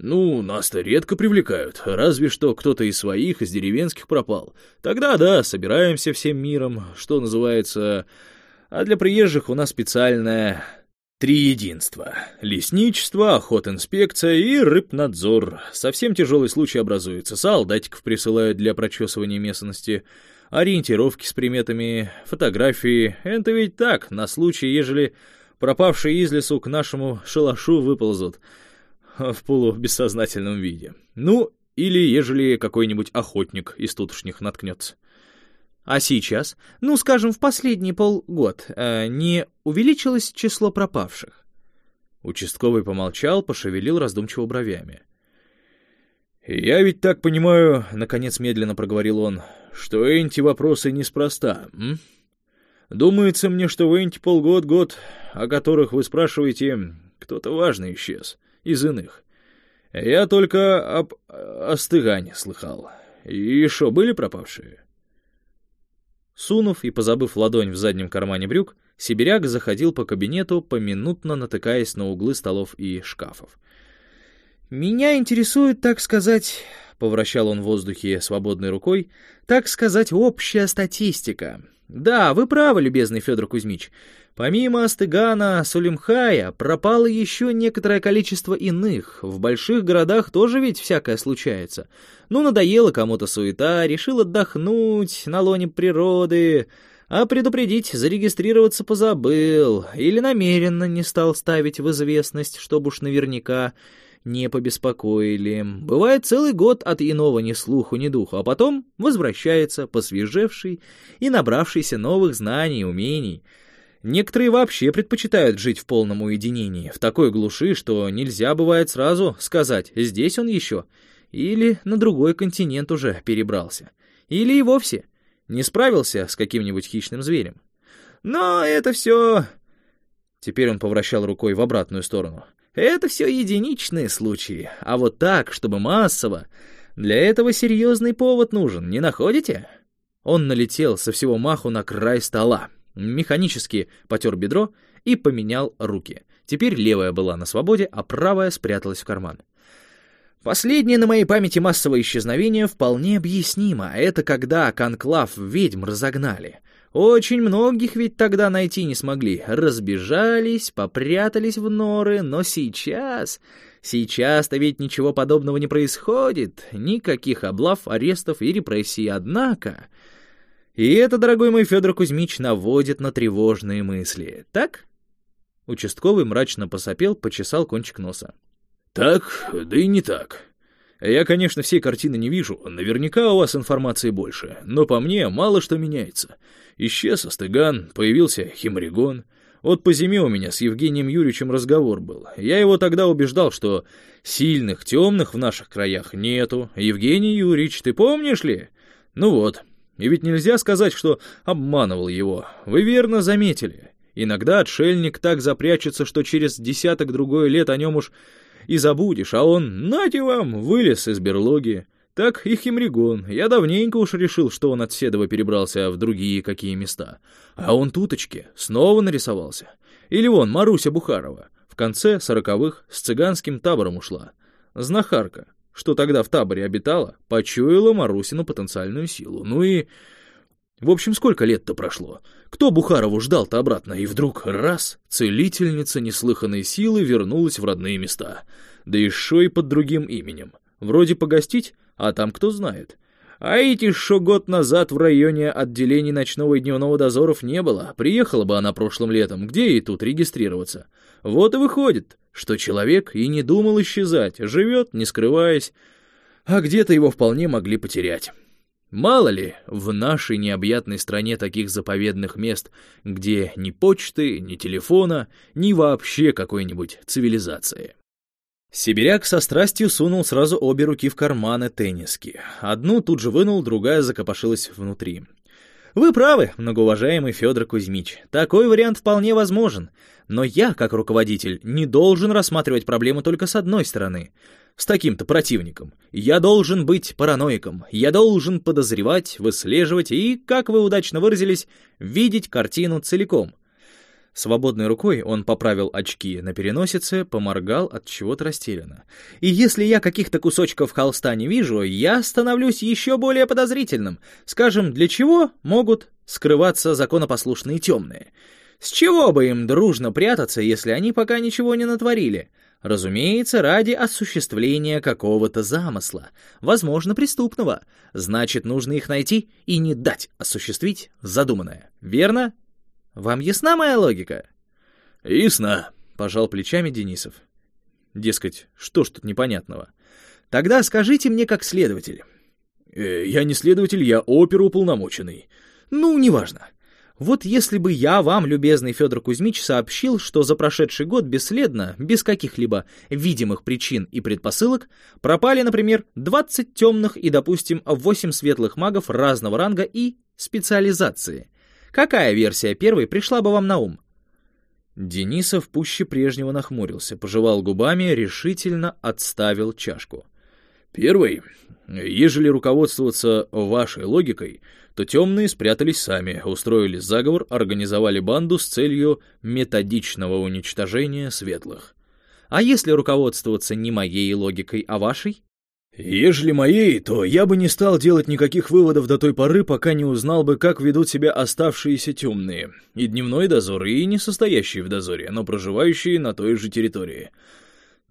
«Ну, нас-то редко привлекают, разве что кто-то из своих, из деревенских пропал. Тогда, да, собираемся всем миром, что называется... А для приезжих у нас специальное три единства. Лесничество, охотинспекция и рыбнадзор. Совсем тяжелый случай образуется. Солдатиков присылают для прочесывания местности, ориентировки с приметами, фотографии. Это ведь так, на случай, ежели пропавшие из лесу к нашему шалашу выползут» в полубессознательном виде. Ну, или ежели какой-нибудь охотник из тутошних наткнется. А сейчас, ну, скажем, в последний полгод, э, не увеличилось число пропавших? Участковый помолчал, пошевелил раздумчиво бровями. «Я ведь так понимаю, — наконец медленно проговорил он, — что эти вопросы неспроста, м? Думается мне, что в эти полгод-год, о которых вы спрашиваете, кто-то важный исчез из иных. Я только об остыгане слыхал. И что, были пропавшие?» Сунув и позабыв ладонь в заднем кармане брюк, сибиряк заходил по кабинету, поминутно натыкаясь на углы столов и шкафов. «Меня интересует, так сказать...» — повращал он в воздухе свободной рукой, «так сказать, общая статистика. Да, вы правы, любезный Федор Кузьмич. Помимо Астыгана, Сулимхая, пропало еще некоторое количество иных. В больших городах тоже ведь всякое случается. Ну, надоело кому-то суета, решил отдохнуть на лоне природы, а предупредить, зарегистрироваться позабыл, или намеренно не стал ставить в известность, чтобы уж наверняка не побеспокоили. Бывает целый год от иного ни слуху, ни духу, а потом возвращается, посвежевший и набравшийся новых знаний и умений — Некоторые вообще предпочитают жить в полном уединении, в такой глуши, что нельзя бывает сразу сказать «здесь он еще», или на другой континент уже перебрался, или и вовсе не справился с каким-нибудь хищным зверем. Но это все... Теперь он повращал рукой в обратную сторону. Это все единичные случаи, а вот так, чтобы массово, для этого серьезный повод нужен, не находите? Он налетел со всего маху на край стола механически потер бедро и поменял руки. Теперь левая была на свободе, а правая спряталась в карман. Последнее на моей памяти массовое исчезновение вполне объяснимо. Это когда конклав ведьм разогнали. Очень многих ведь тогда найти не смогли. Разбежались, попрятались в норы, но сейчас... Сейчас-то ведь ничего подобного не происходит, никаких облав, арестов и репрессий, однако... И это, дорогой мой Федор Кузьмич, наводит на тревожные мысли, так? Участковый мрачно посопел, почесал кончик носа. Так, да и не так. Я, конечно, всей картины не вижу, наверняка у вас информации больше, но по мне мало что меняется. Исчез Астыган, появился Химригон — вот по зиме у меня с Евгением Юрьевичем разговор был. Я его тогда убеждал, что сильных темных в наших краях нету. Евгений Юрьевич, ты помнишь ли? Ну вот. И ведь нельзя сказать, что обманывал его. Вы верно заметили. Иногда отшельник так запрячется, что через десяток-другой лет о нем уж и забудешь, а он, нате вам, вылез из берлоги. Так и Химригон. Я давненько уж решил, что он от Седова перебрался в другие какие места. А он туточки, снова нарисовался. Или вон, Маруся Бухарова. В конце сороковых с цыганским табором ушла. Знахарка, что тогда в таборе обитала, почуяла Марусину потенциальную силу. Ну и... В общем, сколько лет-то прошло? Кто Бухарову ждал-то обратно? И вдруг раз, целительница неслыханной силы вернулась в родные места. Да еще и под другим именем. Вроде погостить, а там кто знает. А эти шо год назад в районе отделений ночного и дневного дозоров не было. Приехала бы она прошлым летом, где ей тут регистрироваться? Вот и выходит, что человек и не думал исчезать, живет, не скрываясь, а где-то его вполне могли потерять. Мало ли, в нашей необъятной стране таких заповедных мест, где ни почты, ни телефона, ни вообще какой-нибудь цивилизации. Сибиряк со страстью сунул сразу обе руки в карманы тенниски. Одну тут же вынул, другая закопошилась внутри. Вы правы, многоуважаемый Федор Кузьмич. Такой вариант вполне возможен. Но я, как руководитель, не должен рассматривать проблему только с одной стороны. С таким-то противником. Я должен быть параноиком. Я должен подозревать, выслеживать и, как вы удачно выразились, видеть картину целиком. Свободной рукой он поправил очки на переносице, поморгал от чего-то растерянно. «И если я каких-то кусочков холста не вижу, я становлюсь еще более подозрительным. Скажем, для чего могут скрываться законопослушные темные? С чего бы им дружно прятаться, если они пока ничего не натворили?» Разумеется, ради осуществления какого-то замысла, возможно, преступного. Значит, нужно их найти и не дать осуществить задуманное. Верно? Вам ясна моя логика?» «Ясна», — пожал плечами Денисов. Дескать, что ж тут непонятного? «Тогда скажите мне как следователь». Э, «Я не следователь, я оперуполномоченный». «Ну, неважно. Вот если бы я вам, любезный Федор Кузьмич, сообщил, что за прошедший год бесследно, без каких-либо видимых причин и предпосылок, пропали, например, 20 темных и, допустим, 8 светлых магов разного ранга и специализации, Какая версия первой пришла бы вам на ум?» Денисов пуще прежнего нахмурился, пожевал губами, решительно отставил чашку. «Первый. Ежели руководствоваться вашей логикой, то темные спрятались сами, устроили заговор, организовали банду с целью методичного уничтожения светлых. А если руководствоваться не моей логикой, а вашей? Ежели моей, то я бы не стал делать никаких выводов до той поры, пока не узнал бы, как ведут себя оставшиеся темные. И дневной дозор, и не состоящие в дозоре, но проживающие на той же территории.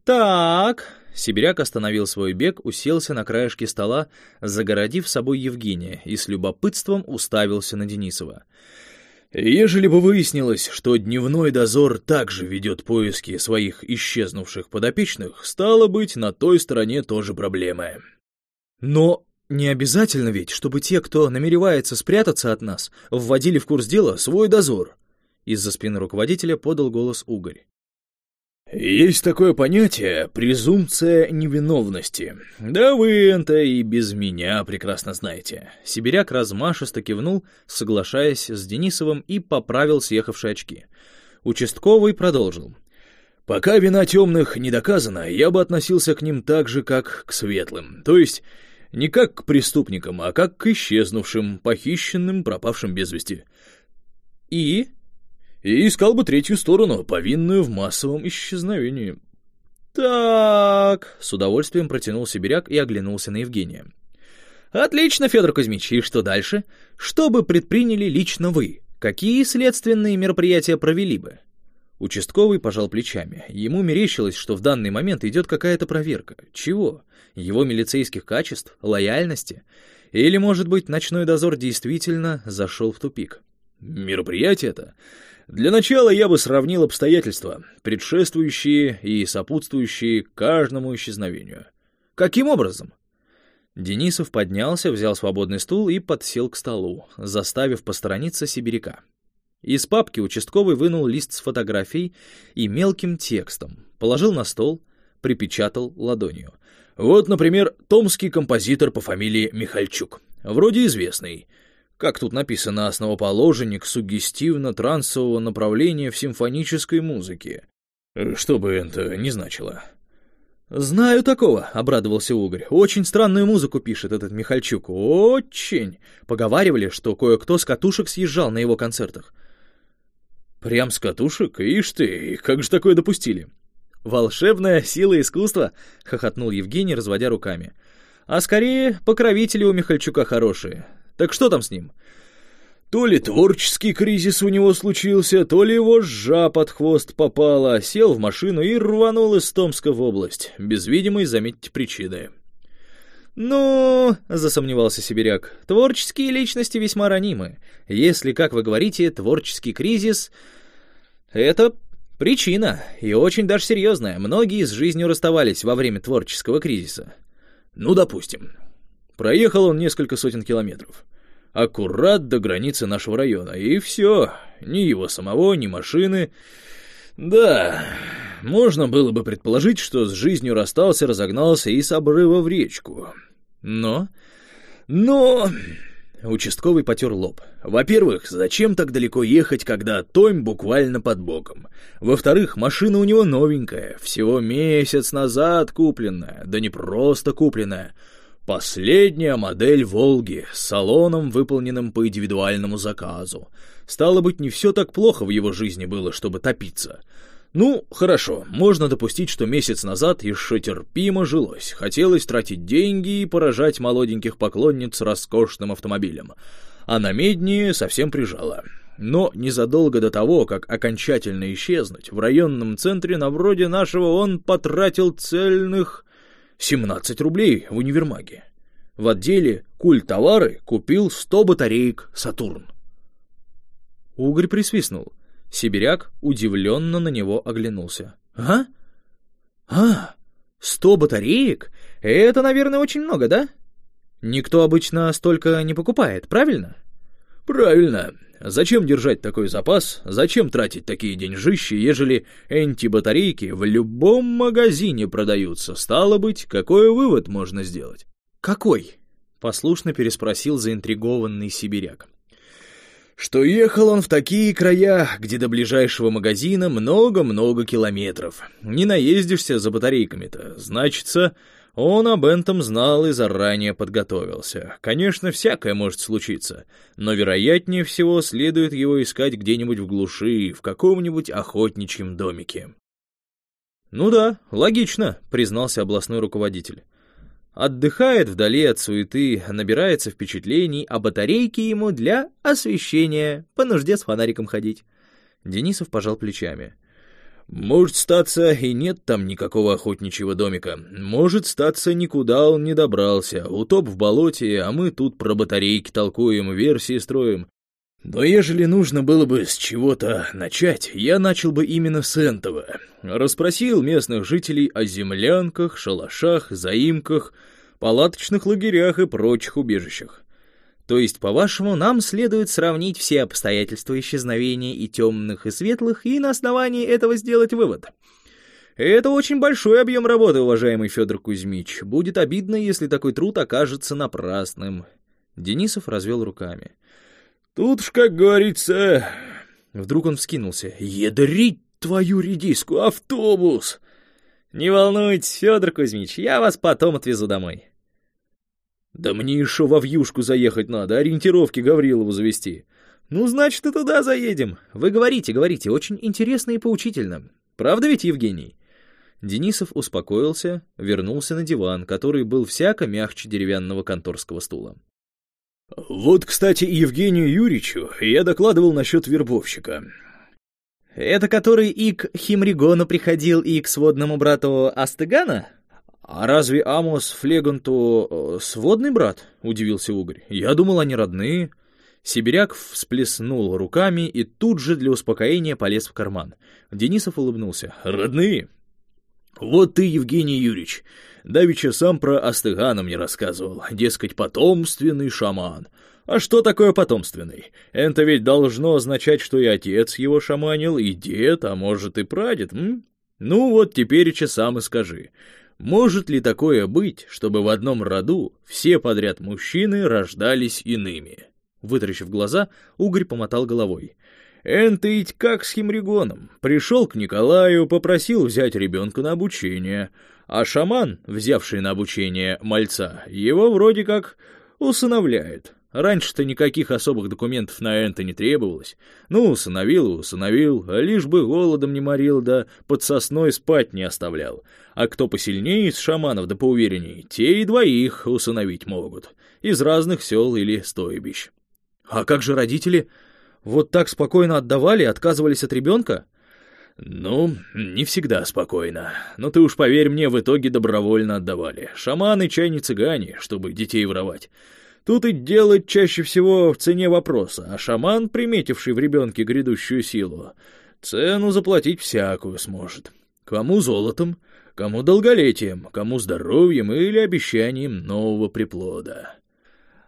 Так... Сибиряк остановил свой бег, уселся на краешке стола, загородив собой Евгения, и с любопытством уставился на Денисова. Ежели бы выяснилось, что дневной дозор также ведет поиски своих исчезнувших подопечных, стало быть, на той стороне тоже проблемы. Но не обязательно ведь, чтобы те, кто намеревается спрятаться от нас, вводили в курс дела свой дозор. Из-за спины руководителя подал голос Угорь. «Есть такое понятие — презумпция невиновности. Да вы это и без меня прекрасно знаете». Сибиряк размашисто кивнул, соглашаясь с Денисовым, и поправил съехавшие очки. Участковый продолжил. «Пока вина темных не доказана, я бы относился к ним так же, как к светлым. То есть не как к преступникам, а как к исчезнувшим, похищенным, пропавшим без вести». «И?» И искал бы третью сторону, повинную в массовом исчезновении. «Так...» — с удовольствием протянул сибиряк и оглянулся на Евгения. «Отлично, Федор Кузьмич, и что дальше? Что бы предприняли лично вы? Какие следственные мероприятия провели бы?» Участковый пожал плечами. Ему мерещилось, что в данный момент идет какая-то проверка. Чего? Его милицейских качеств? Лояльности? Или, может быть, ночной дозор действительно зашел в тупик? Мероприятие это? Для начала я бы сравнил обстоятельства, предшествующие и сопутствующие каждому исчезновению. Каким образом? Денисов поднялся, взял свободный стул и подсел к столу, заставив посторониться сибиряка. Из папки участковый вынул лист с фотографией и мелким текстом, положил на стол, припечатал ладонью. Вот, например, томский композитор по фамилии Михальчук. Вроде известный. Как тут написано, основоположник суггестивно-трансового направления в симфонической музыке. Что бы это ни значило. «Знаю такого», — обрадовался Угорь. «Очень странную музыку пишет этот Михальчук. Очень!» Поговаривали, что кое-кто с катушек съезжал на его концертах. Прям с катушек? Ишь ты, как же такое допустили? Волшебная сила искусства, хохотнул Евгений, разводя руками. А скорее, покровители у Михальчука хорошие. Так что там с ним? То ли творческий кризис у него случился, то ли его жа под хвост попала, сел в машину и рванул из Томска в область, без видимой, заметьте, причины. «Ну, — засомневался сибиряк, — творческие личности весьма ранимы. Если, как вы говорите, творческий кризис — это причина, и очень даже серьезная. Многие с жизнью расставались во время творческого кризиса. Ну, допустим. Проехал он несколько сотен километров. Аккурат до границы нашего района, и все. Ни его самого, ни машины. Да, можно было бы предположить, что с жизнью расстался, разогнался и с обрыва в речку. Но... Но... Участковый потер лоб. Во-первых, зачем так далеко ехать, когда Тойм буквально под боком? Во-вторых, машина у него новенькая, всего месяц назад купленная, да не просто купленная. Последняя модель «Волги» с салоном, выполненным по индивидуальному заказу. Стало быть, не все так плохо в его жизни было, чтобы топиться. Ну, хорошо, можно допустить, что месяц назад еще терпимо жилось, хотелось тратить деньги и поражать молоденьких поклонниц роскошным автомобилем. А на медне совсем прижало. Но незадолго до того, как окончательно исчезнуть, в районном центре на вроде нашего он потратил цельных 17 рублей в универмаге. В отделе «Культ-товары» купил 100 батареек «Сатурн». Угорь присвистнул. Сибиряк удивленно на него оглянулся. «А? А, сто батареек? Это, наверное, очень много, да? Никто обычно столько не покупает, правильно?» «Правильно. Зачем держать такой запас? Зачем тратить такие деньжищи, ежели антибатарейки в любом магазине продаются? Стало быть, какой вывод можно сделать?» «Какой?» — послушно переспросил заинтригованный сибиряк что ехал он в такие края, где до ближайшего магазина много-много километров. Не наездишься за батарейками-то, значится, он об этом знал и заранее подготовился. Конечно, всякое может случиться, но вероятнее всего следует его искать где-нибудь в глуши, в каком-нибудь охотничьем домике. «Ну да, логично», — признался областной руководитель. Отдыхает вдали от суеты, набирается впечатлений, а батарейки ему для освещения, по нужде с фонариком ходить. Денисов пожал плечами. «Может статься, и нет там никакого охотничьего домика. Может статься, никуда он не добрался. Утоп в болоте, а мы тут про батарейки толкуем, версии строим. Но ежели нужно было бы с чего-то начать, я начал бы именно с этого. Расспросил местных жителей о землянках, шалашах, заимках, палаточных лагерях и прочих убежищах. То есть, по-вашему, нам следует сравнить все обстоятельства исчезновения и темных, и светлых, и на основании этого сделать вывод. Это очень большой объем работы, уважаемый Федор Кузьмич. Будет обидно, если такой труд окажется напрасным. Денисов развел руками. Тут ж, как говорится... Вдруг он вскинулся. «Ядрить твою редиску, автобус!» «Не волнуйтесь, Федор Кузьмич, я вас потом отвезу домой». «Да мне еще во вьюшку заехать надо, ориентировки Гаврилову завести». «Ну, значит, и туда заедем. Вы говорите, говорите, очень интересно и поучительно. Правда ведь, Евгений?» Денисов успокоился, вернулся на диван, который был всяко мягче деревянного конторского стула. Вот, кстати, Евгению Юрьевичу я докладывал насчет вербовщика. Это который и к Химригону приходил, и к сводному брату Астыгана? «А разве Амос Флегонту э, сводный брат?» — удивился Угорь. «Я думал, они родные». Сибиряк всплеснул руками и тут же для успокоения полез в карман. Денисов улыбнулся. «Родные?» «Вот ты, Евгений Юрьевич, давеча сам про Астыгана мне рассказывал, дескать, потомственный шаман. А что такое потомственный? Это ведь должно означать, что и отец его шаманил, и дед, а может и прадед, м? Ну вот теперь сам и скажи, может ли такое быть, чтобы в одном роду все подряд мужчины рождались иными? Вытаращив глаза, Угорь помотал головой. «Энто ведь как с Химригоном. Пришел к Николаю, попросил взять ребенка на обучение, а шаман, взявший на обучение мальца, его вроде как усыновляет. Раньше-то никаких особых документов на Энто не требовалось. Ну, усыновил и усыновил, лишь бы голодом не морил, да под сосной спать не оставлял. А кто посильнее из шаманов да поуверенней, те и двоих усыновить могут. Из разных сел или стойбищ. А как же родители? Вот так спокойно отдавали отказывались от ребенка? Ну, не всегда спокойно. Но ты уж поверь мне, в итоге добровольно отдавали. Шаманы чай не цыгане, чтобы детей воровать. Тут и дело чаще всего в цене вопроса, а шаман, приметивший в ребенке грядущую силу, цену заплатить всякую сможет. Кому золотом, кому долголетием, кому здоровьем или обещанием нового приплода.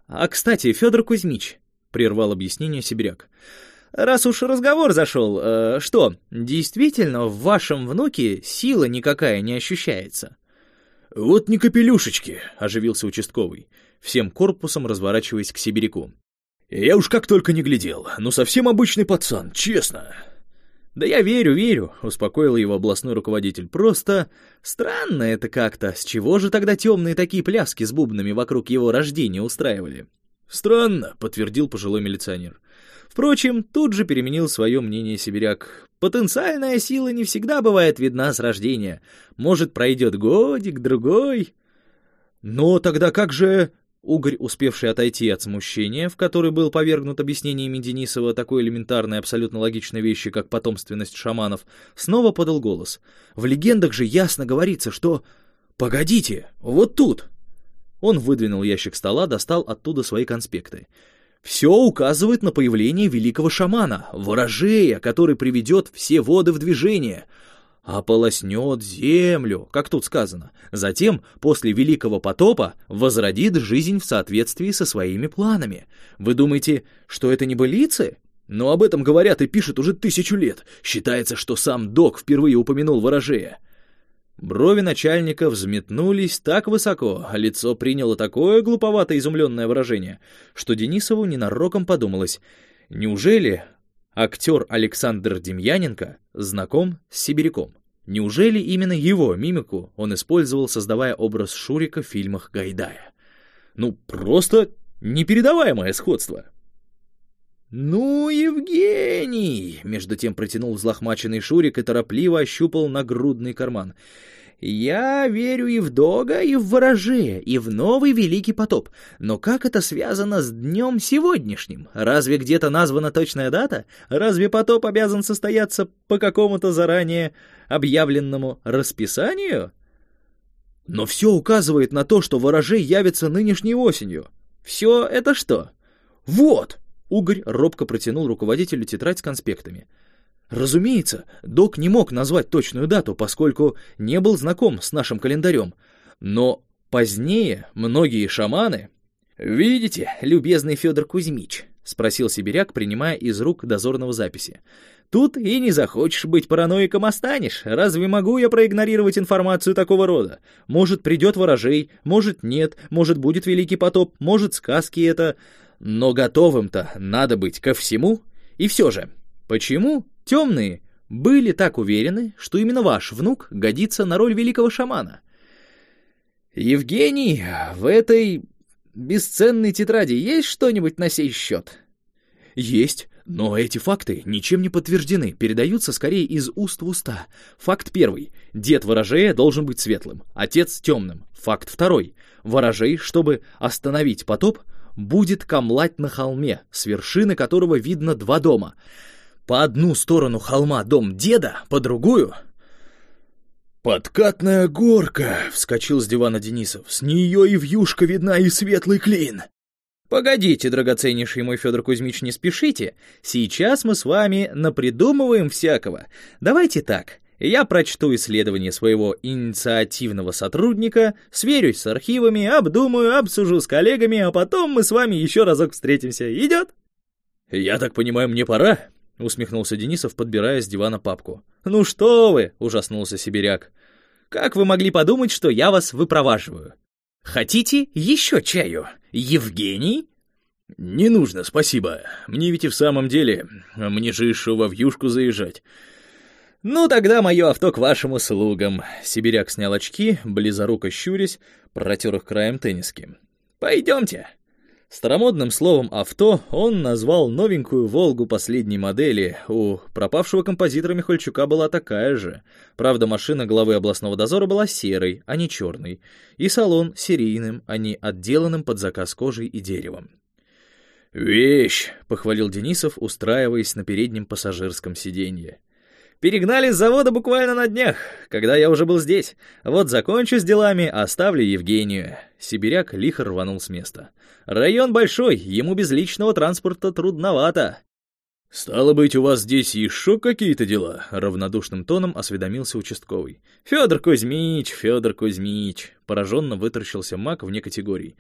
А, кстати, Федор Кузьмич, — прервал объяснение сибиряк, — раз уж разговор зашел, э, что, действительно в вашем внуке сила никакая не ощущается? — Вот не капелюшечки, — оживился участковый всем корпусом разворачиваясь к сибиряку. «Я уж как только не глядел, но совсем обычный пацан, честно». «Да я верю, верю», — успокоил его областной руководитель. «Просто странно это как-то. С чего же тогда темные такие пляски с бубнами вокруг его рождения устраивали?» «Странно», — подтвердил пожилой милиционер. Впрочем, тут же переменил свое мнение сибиряк. «Потенциальная сила не всегда бывает видна с рождения. Может, пройдет годик, другой...» «Но тогда как же...» Угорь, успевший отойти от смущения, в который был повергнут объяснениями Денисова такой элементарной абсолютно логичной вещи, как потомственность шаманов, снова подал голос. «В легендах же ясно говорится, что... Погодите, вот тут!» Он выдвинул ящик стола, достал оттуда свои конспекты. «Все указывает на появление великого шамана, ворожея, который приведет все воды в движение ополоснет землю, как тут сказано. Затем, после Великого потопа, возродит жизнь в соответствии со своими планами. Вы думаете, что это не былицы? Но об этом говорят и пишут уже тысячу лет. Считается, что сам док впервые упомянул ворожея. Брови начальника взметнулись так высоко, а лицо приняло такое глуповато изумленное выражение, что Денисову ненароком подумалось, неужели актер Александр Демьяненко знаком с сибиряком? Неужели именно его мимику он использовал, создавая образ Шурика в фильмах Гайдая? Ну, просто непередаваемое сходство. «Ну, Евгений!» — между тем протянул взлохмаченный Шурик и торопливо ощупал нагрудный карман. Я верю и в Дога, и в Ворожея, и в новый Великий потоп. Но как это связано с днем сегодняшним? Разве где-то названа точная дата? Разве потоп обязан состояться по какому-то заранее объявленному расписанию? Но все указывает на то, что Ворожей явится нынешней осенью. Все это что? Вот! Угорь робко протянул руководителю тетрадь с конспектами. Разумеется, док не мог назвать точную дату, поскольку не был знаком с нашим календарем. Но позднее многие шаманы... «Видите, любезный Федор Кузьмич?» — спросил сибиряк, принимая из рук дозорного записи. «Тут и не захочешь быть параноиком, а станешь. Разве могу я проигнорировать информацию такого рода? Может, придет ворожей, может, нет, может, будет великий потоп, может, сказки это... Но готовым-то надо быть ко всему. И все же, почему Темные были так уверены, что именно ваш внук годится на роль великого шамана. Евгений, в этой бесценной тетради есть что-нибудь на сей счет? Есть, но эти факты ничем не подтверждены, передаются скорее из уст в уста. Факт первый. Дед ворожея должен быть светлым, отец темным. Факт второй. Ворожей, чтобы остановить потоп, будет камлать на холме, с вершины которого видно два дома — По одну сторону холма дом деда, по другую «Подкатная горка!» — вскочил с дивана Денисов. «С нее и вьюшка видна, и светлый клин!» «Погодите, драгоценнейший мой Федор Кузьмич, не спешите. Сейчас мы с вами напридумываем всякого. Давайте так. Я прочту исследование своего инициативного сотрудника, сверюсь с архивами, обдумаю, обсужу с коллегами, а потом мы с вами еще разок встретимся. Идет?» «Я так понимаю, мне пора?» — усмехнулся Денисов, подбирая с дивана папку. «Ну что вы!» — ужаснулся сибиряк. «Как вы могли подумать, что я вас выпроваживаю? Хотите еще чаю? Евгений?» «Не нужно, спасибо. Мне ведь и в самом деле, мне же еще во вьюшку заезжать». «Ну, тогда мое авто к вашим услугам». Сибиряк снял очки, близоруко щурясь, протер их краем тенниски. «Пойдемте». Старомодным словом «авто» он назвал новенькую «Волгу» последней модели. У пропавшего композитора Михальчука была такая же. Правда, машина главы областного дозора была серой, а не черной. И салон серийным, а не отделанным под заказ кожей и деревом. «Вещь!» — похвалил Денисов, устраиваясь на переднем пассажирском сиденье. Перегнали с завода буквально на днях, когда я уже был здесь. Вот закончу с делами, оставлю Евгению». Сибиряк лихо рванул с места. «Район большой, ему без личного транспорта трудновато». «Стало быть, у вас здесь еще какие-то дела?» — равнодушным тоном осведомился участковый. «Федор Кузьмич, Федор Кузьмич!» — пораженно вытаращился маг вне категорий.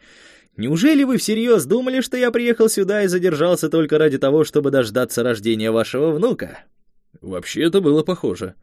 «Неужели вы всерьез думали, что я приехал сюда и задержался только ради того, чтобы дождаться рождения вашего внука?» Вообще это было похоже.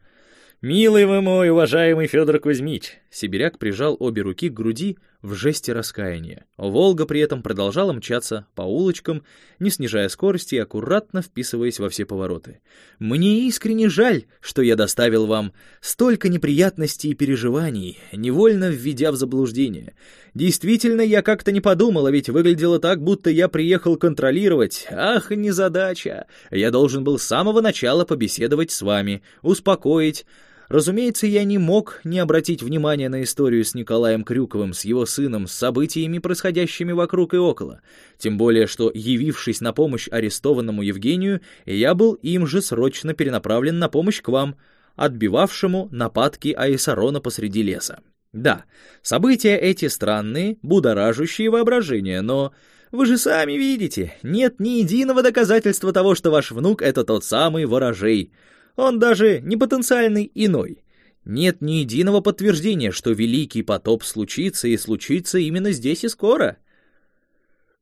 «Милый вы мой, уважаемый Федор Кузьмич!» Сибиряк прижал обе руки к груди в жесте раскаяния. Волга при этом продолжала мчаться по улочкам, не снижая скорости и аккуратно вписываясь во все повороты. «Мне искренне жаль, что я доставил вам столько неприятностей и переживаний, невольно введя в заблуждение. Действительно, я как-то не подумал, а ведь выглядело так, будто я приехал контролировать. Ах, незадача! Я должен был с самого начала побеседовать с вами, успокоить, Разумеется, я не мог не обратить внимания на историю с Николаем Крюковым, с его сыном, с событиями, происходящими вокруг и около. Тем более, что, явившись на помощь арестованному Евгению, я был им же срочно перенаправлен на помощь к вам, отбивавшему нападки Аисарона посреди леса. Да, события эти странные, будоражащие воображение, но... Вы же сами видите, нет ни единого доказательства того, что ваш внук — это тот самый ворожей. Он даже не потенциальный иной. Нет ни единого подтверждения, что великий потоп случится и случится именно здесь и скоро.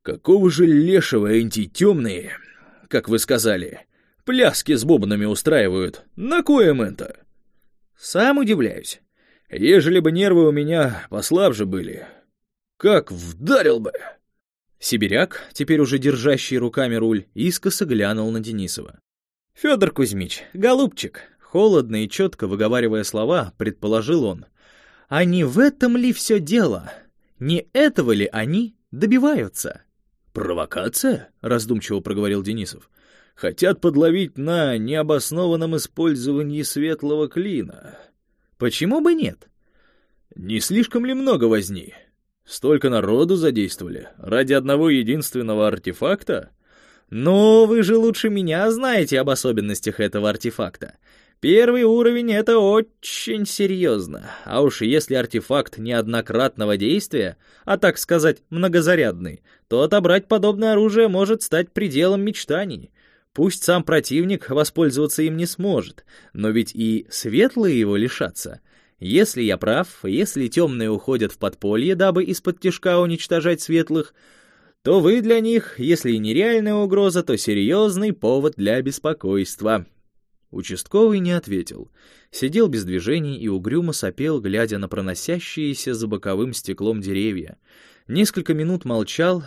Какого же лешего антитемные, как вы сказали, пляски с бубнами устраивают? На коем это? Сам удивляюсь. Ежели бы нервы у меня послабже были, как вдарил бы. Сибиряк, теперь уже держащий руками руль, искоса глянул на Денисова. «Федор Кузьмич, голубчик», — холодно и четко выговаривая слова, предположил он. «А не в этом ли все дело? Не этого ли они добиваются?» «Провокация?» — раздумчиво проговорил Денисов. «Хотят подловить на необоснованном использовании светлого клина». «Почему бы нет?» «Не слишком ли много возни? Столько народу задействовали ради одного единственного артефакта?» Но вы же лучше меня знаете об особенностях этого артефакта. Первый уровень — это очень серьезно. А уж если артефакт неоднократного действия, а так сказать, многозарядный, то отобрать подобное оружие может стать пределом мечтаний. Пусть сам противник воспользоваться им не сможет, но ведь и светлые его лишатся. Если я прав, если темные уходят в подполье, дабы из-под тяжка уничтожать светлых — то вы для них, если и нереальная угроза, то серьезный повод для беспокойства». Участковый не ответил. Сидел без движений и угрюмо сопел, глядя на проносящиеся за боковым стеклом деревья. Несколько минут молчал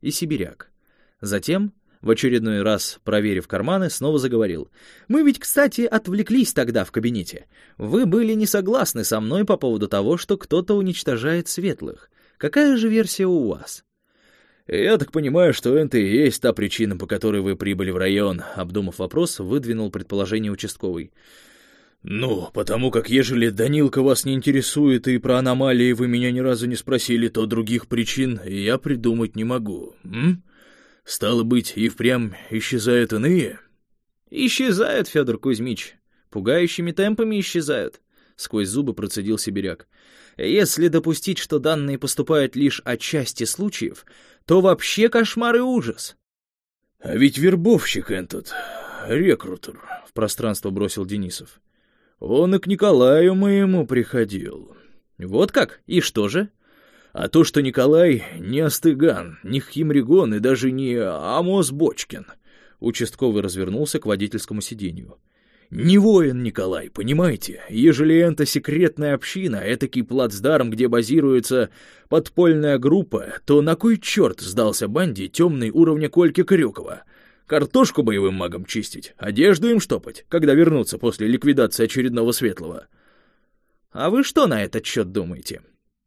и сибиряк. Затем, в очередной раз проверив карманы, снова заговорил. «Мы ведь, кстати, отвлеклись тогда в кабинете. Вы были не согласны со мной по поводу того, что кто-то уничтожает светлых. Какая же версия у вас?» «Я так понимаю, что это и есть та причина, по которой вы прибыли в район», — обдумав вопрос, выдвинул предположение участковый. «Ну, потому как ежели Данилка вас не интересует и про аномалии вы меня ни разу не спросили, то других причин я придумать не могу, м? Стало быть, и впрямь исчезают иные?» Исчезают, Федор Кузьмич. Пугающими темпами исчезают. Сквозь зубы процедил сибиряк. Если допустить, что данные поступают лишь от части случаев, то вообще кошмар и ужас. А ведь вербовщик этот, рекрутер, в пространство бросил Денисов. Он и к Николаю моему приходил. Вот как? И что же? А то, что Николай не Остыган, не Химригон и даже не Амос Бочкин. Участковый развернулся к водительскому сиденью. Не воин Николай, понимаете? Ежели это секретная община, этакий плацдарм, где базируется подпольная группа, то на кой черт сдался банде темный уровня Кольки Крюкова? Картошку боевым магам чистить, одежду им штопать, когда вернутся после ликвидации очередного светлого. А вы что на этот счет думаете?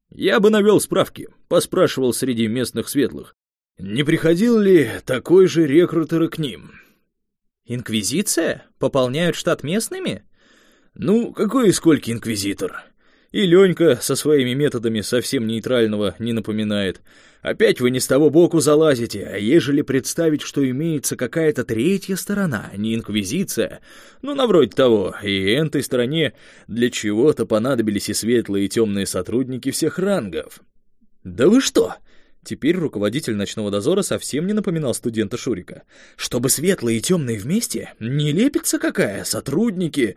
Я бы навел справки, поспрашивал среди местных светлых. Не приходил ли такой же рекрутер к ним? Инквизиция? Пополняют штат местными? Ну, какой и сколько инквизитор? И Ленька со своими методами совсем нейтрального не напоминает. Опять вы не с того боку залазите, а ежели представить, что имеется какая-то третья сторона, не инквизиция, ну, на вроде того, и этой стороне для чего-то понадобились и светлые, и темные сотрудники всех рангов. Да вы что? Теперь руководитель ночного дозора совсем не напоминал студента Шурика. Чтобы светлые и темные вместе? Не лепится какая, сотрудники...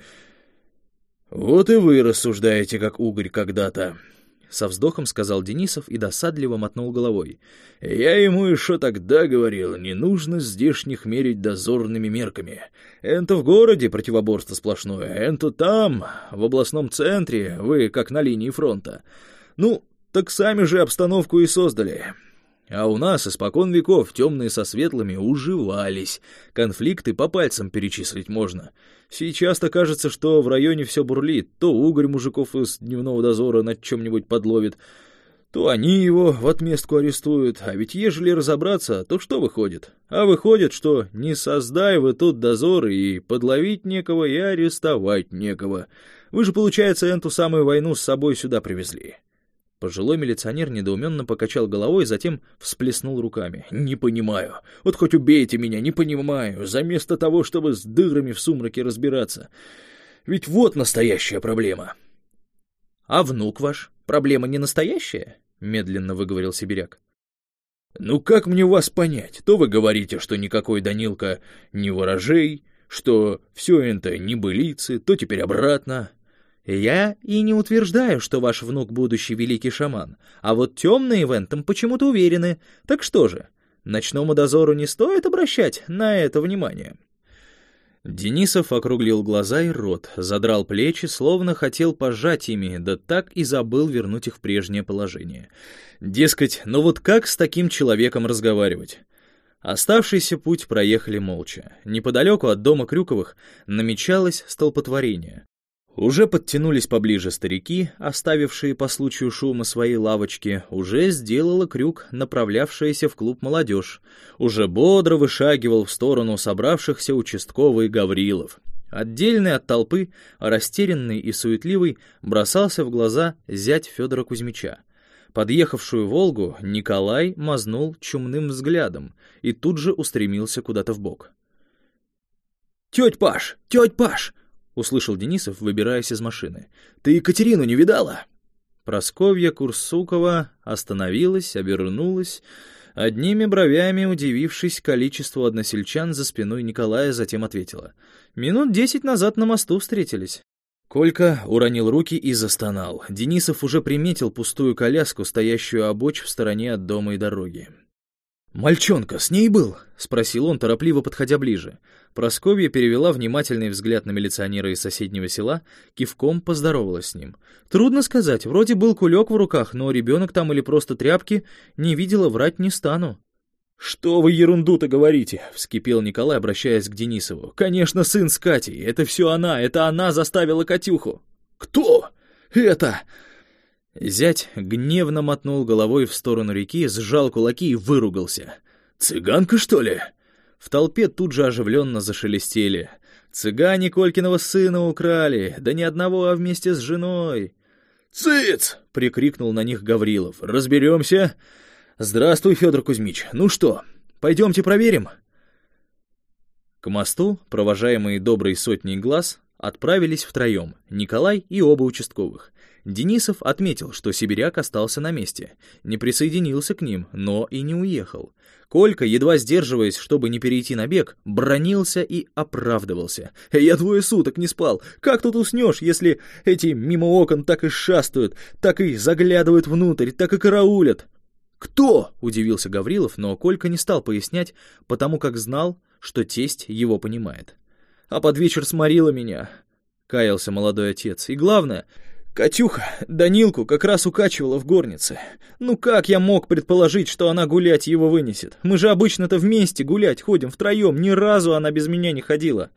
«Вот и вы рассуждаете, как угорь когда-то», — со вздохом сказал Денисов и досадливо мотнул головой. «Я ему еще тогда говорил, не нужно здешних мерить дозорными мерками. Это в городе противоборство сплошное, это там, в областном центре, вы как на линии фронта. Ну, так сами же обстановку и создали. А у нас испокон веков темные со светлыми уживались. Конфликты по пальцам перечислить можно. Сейчас-то кажется, что в районе все бурлит. То угорь мужиков из дневного дозора над чем-нибудь подловит, то они его в отместку арестуют. А ведь ежели разобраться, то что выходит? А выходит, что не создай вы тут дозор, и подловить некого, и арестовать некого. Вы же, получается, эту самую войну с собой сюда привезли. Пожилой милиционер недоуменно покачал головой, затем всплеснул руками. «Не понимаю. Вот хоть убейте меня, не понимаю. Заместо того, чтобы с дырами в сумраке разбираться. Ведь вот настоящая проблема». «А внук ваш? Проблема не настоящая?» — медленно выговорил сибиряк. «Ну как мне вас понять? То вы говорите, что никакой Данилка не ворожей, что все это не былицы, то теперь обратно. Я и не утверждаю, что ваш внук будущий великий шаман, а вот темные в этом почему-то уверены. Так что же, ночному дозору не стоит обращать на это внимание?» Денисов округлил глаза и рот, задрал плечи, словно хотел пожать ими, да так и забыл вернуть их в прежнее положение. Дескать, ну вот как с таким человеком разговаривать? Оставшийся путь проехали молча. Неподалеку от дома Крюковых намечалось столпотворение. Уже подтянулись поближе старики, оставившие по случаю шума свои лавочки, уже сделала крюк, направлявшаяся в клуб молодежь, уже бодро вышагивал в сторону собравшихся участковый Гаврилов. Отдельный от толпы, растерянный и суетливый, бросался в глаза зять Федора Кузьмича. Подъехавшую «Волгу» Николай мазнул чумным взглядом и тут же устремился куда-то в бок. «Теть Паш! Теть Паш!» — услышал Денисов, выбираясь из машины. «Ты Екатерину не видала?» Просковья Курсукова остановилась, обернулась, одними бровями удивившись количеству односельчан за спиной Николая, затем ответила. «Минут десять назад на мосту встретились». Колька уронил руки и застонал. Денисов уже приметил пустую коляску, стоящую обочь в стороне от дома и дороги. «Мальчонка с ней был?» — спросил он, торопливо подходя ближе. Просковья перевела внимательный взгляд на милиционера из соседнего села, кивком поздоровалась с ним. Трудно сказать, вроде был кулек в руках, но ребенок там или просто тряпки, не видела, врать не стану. «Что вы ерунду-то говорите?» — вскипел Николай, обращаясь к Денисову. «Конечно, сын с Катей. Это все она. Это она заставила Катюху». «Кто? Это?» Зять гневно мотнул головой в сторону реки, сжал кулаки и выругался. «Цыганка, что ли?» В толпе тут же оживленно зашелестели. «Цыгане Колькиного сына украли, да не одного, а вместе с женой!» «Цыц!» — прикрикнул на них Гаврилов. «Разберемся!» «Здравствуй, Федор Кузьмич. Ну что, пойдемте проверим?» К мосту, провожаемые доброй сотней глаз, отправились втроем, Николай и оба участковых. Денисов отметил, что сибиряк остался на месте, не присоединился к ним, но и не уехал. Колька, едва сдерживаясь, чтобы не перейти на бег, бронился и оправдывался. «Я двое суток не спал. Как тут уснешь, если эти мимо окон так и шастают, так и заглядывают внутрь, так и караулят?» «Кто?» — удивился Гаврилов, но Колька не стал пояснять, потому как знал, что тесть его понимает. «А под вечер сморила меня», — каялся молодой отец. «И главное, Катюха Данилку как раз укачивала в горнице. Ну как я мог предположить, что она гулять его вынесет? Мы же обычно-то вместе гулять ходим втроем, ни разу она без меня не ходила.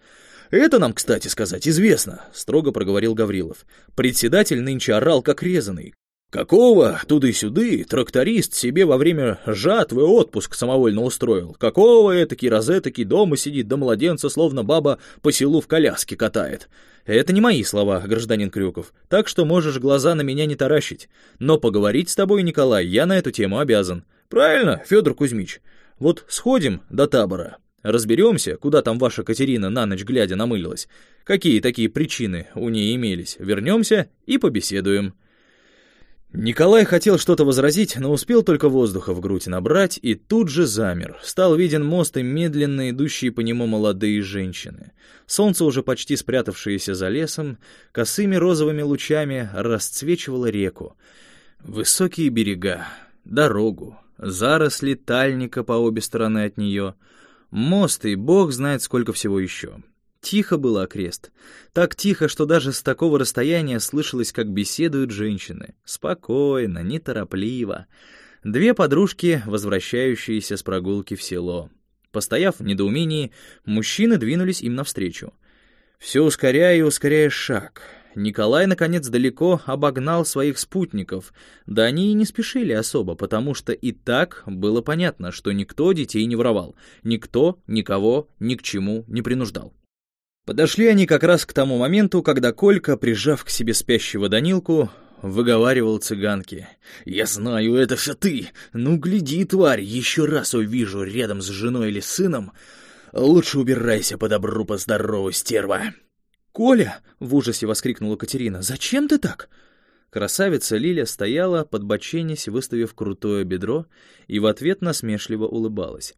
Это нам, кстати сказать, известно, строго проговорил Гаврилов. Председатель нынче орал как резанный. Какого туды-сюды тракторист себе во время жатвы отпуск самовольно устроил? Какого этакий розетаки дома сидит, да младенца словно баба по селу в коляске катает? Это не мои слова, гражданин Крюков, так что можешь глаза на меня не таращить. Но поговорить с тобой, Николай, я на эту тему обязан. Правильно, Федор Кузьмич? Вот сходим до табора, разберемся, куда там ваша Катерина на ночь глядя намылилась, какие такие причины у ней имелись, вернемся и побеседуем. Николай хотел что-то возразить, но успел только воздуха в грудь набрать и тут же замер. Стал виден мост и медленно идущие по нему молодые женщины. Солнце, уже почти спрятавшееся за лесом, косыми розовыми лучами расцвечивало реку. Высокие берега, дорогу, заросли тальника по обе стороны от нее, мост и бог знает сколько всего еще. Тихо было окрест. Так тихо, что даже с такого расстояния слышалось, как беседуют женщины. Спокойно, неторопливо. Две подружки, возвращающиеся с прогулки в село. Постояв в недоумении, мужчины двинулись им навстречу. Все ускоряя и ускоряя шаг. Николай, наконец, далеко обогнал своих спутников. Да они и не спешили особо, потому что и так было понятно, что никто детей не воровал. Никто никого ни к чему не принуждал. Подошли они как раз к тому моменту, когда Колька, прижав к себе спящего Данилку, выговаривал цыганке. «Я знаю, это все ты! Ну, гляди, тварь, еще раз увижу рядом с женой или сыном. Лучше убирайся по добру, по здорову, стерва!» «Коля!» — в ужасе воскликнула Катерина. «Зачем ты так?» Красавица Лиля стояла, подбоченясь, выставив крутое бедро, и в ответ насмешливо улыбалась.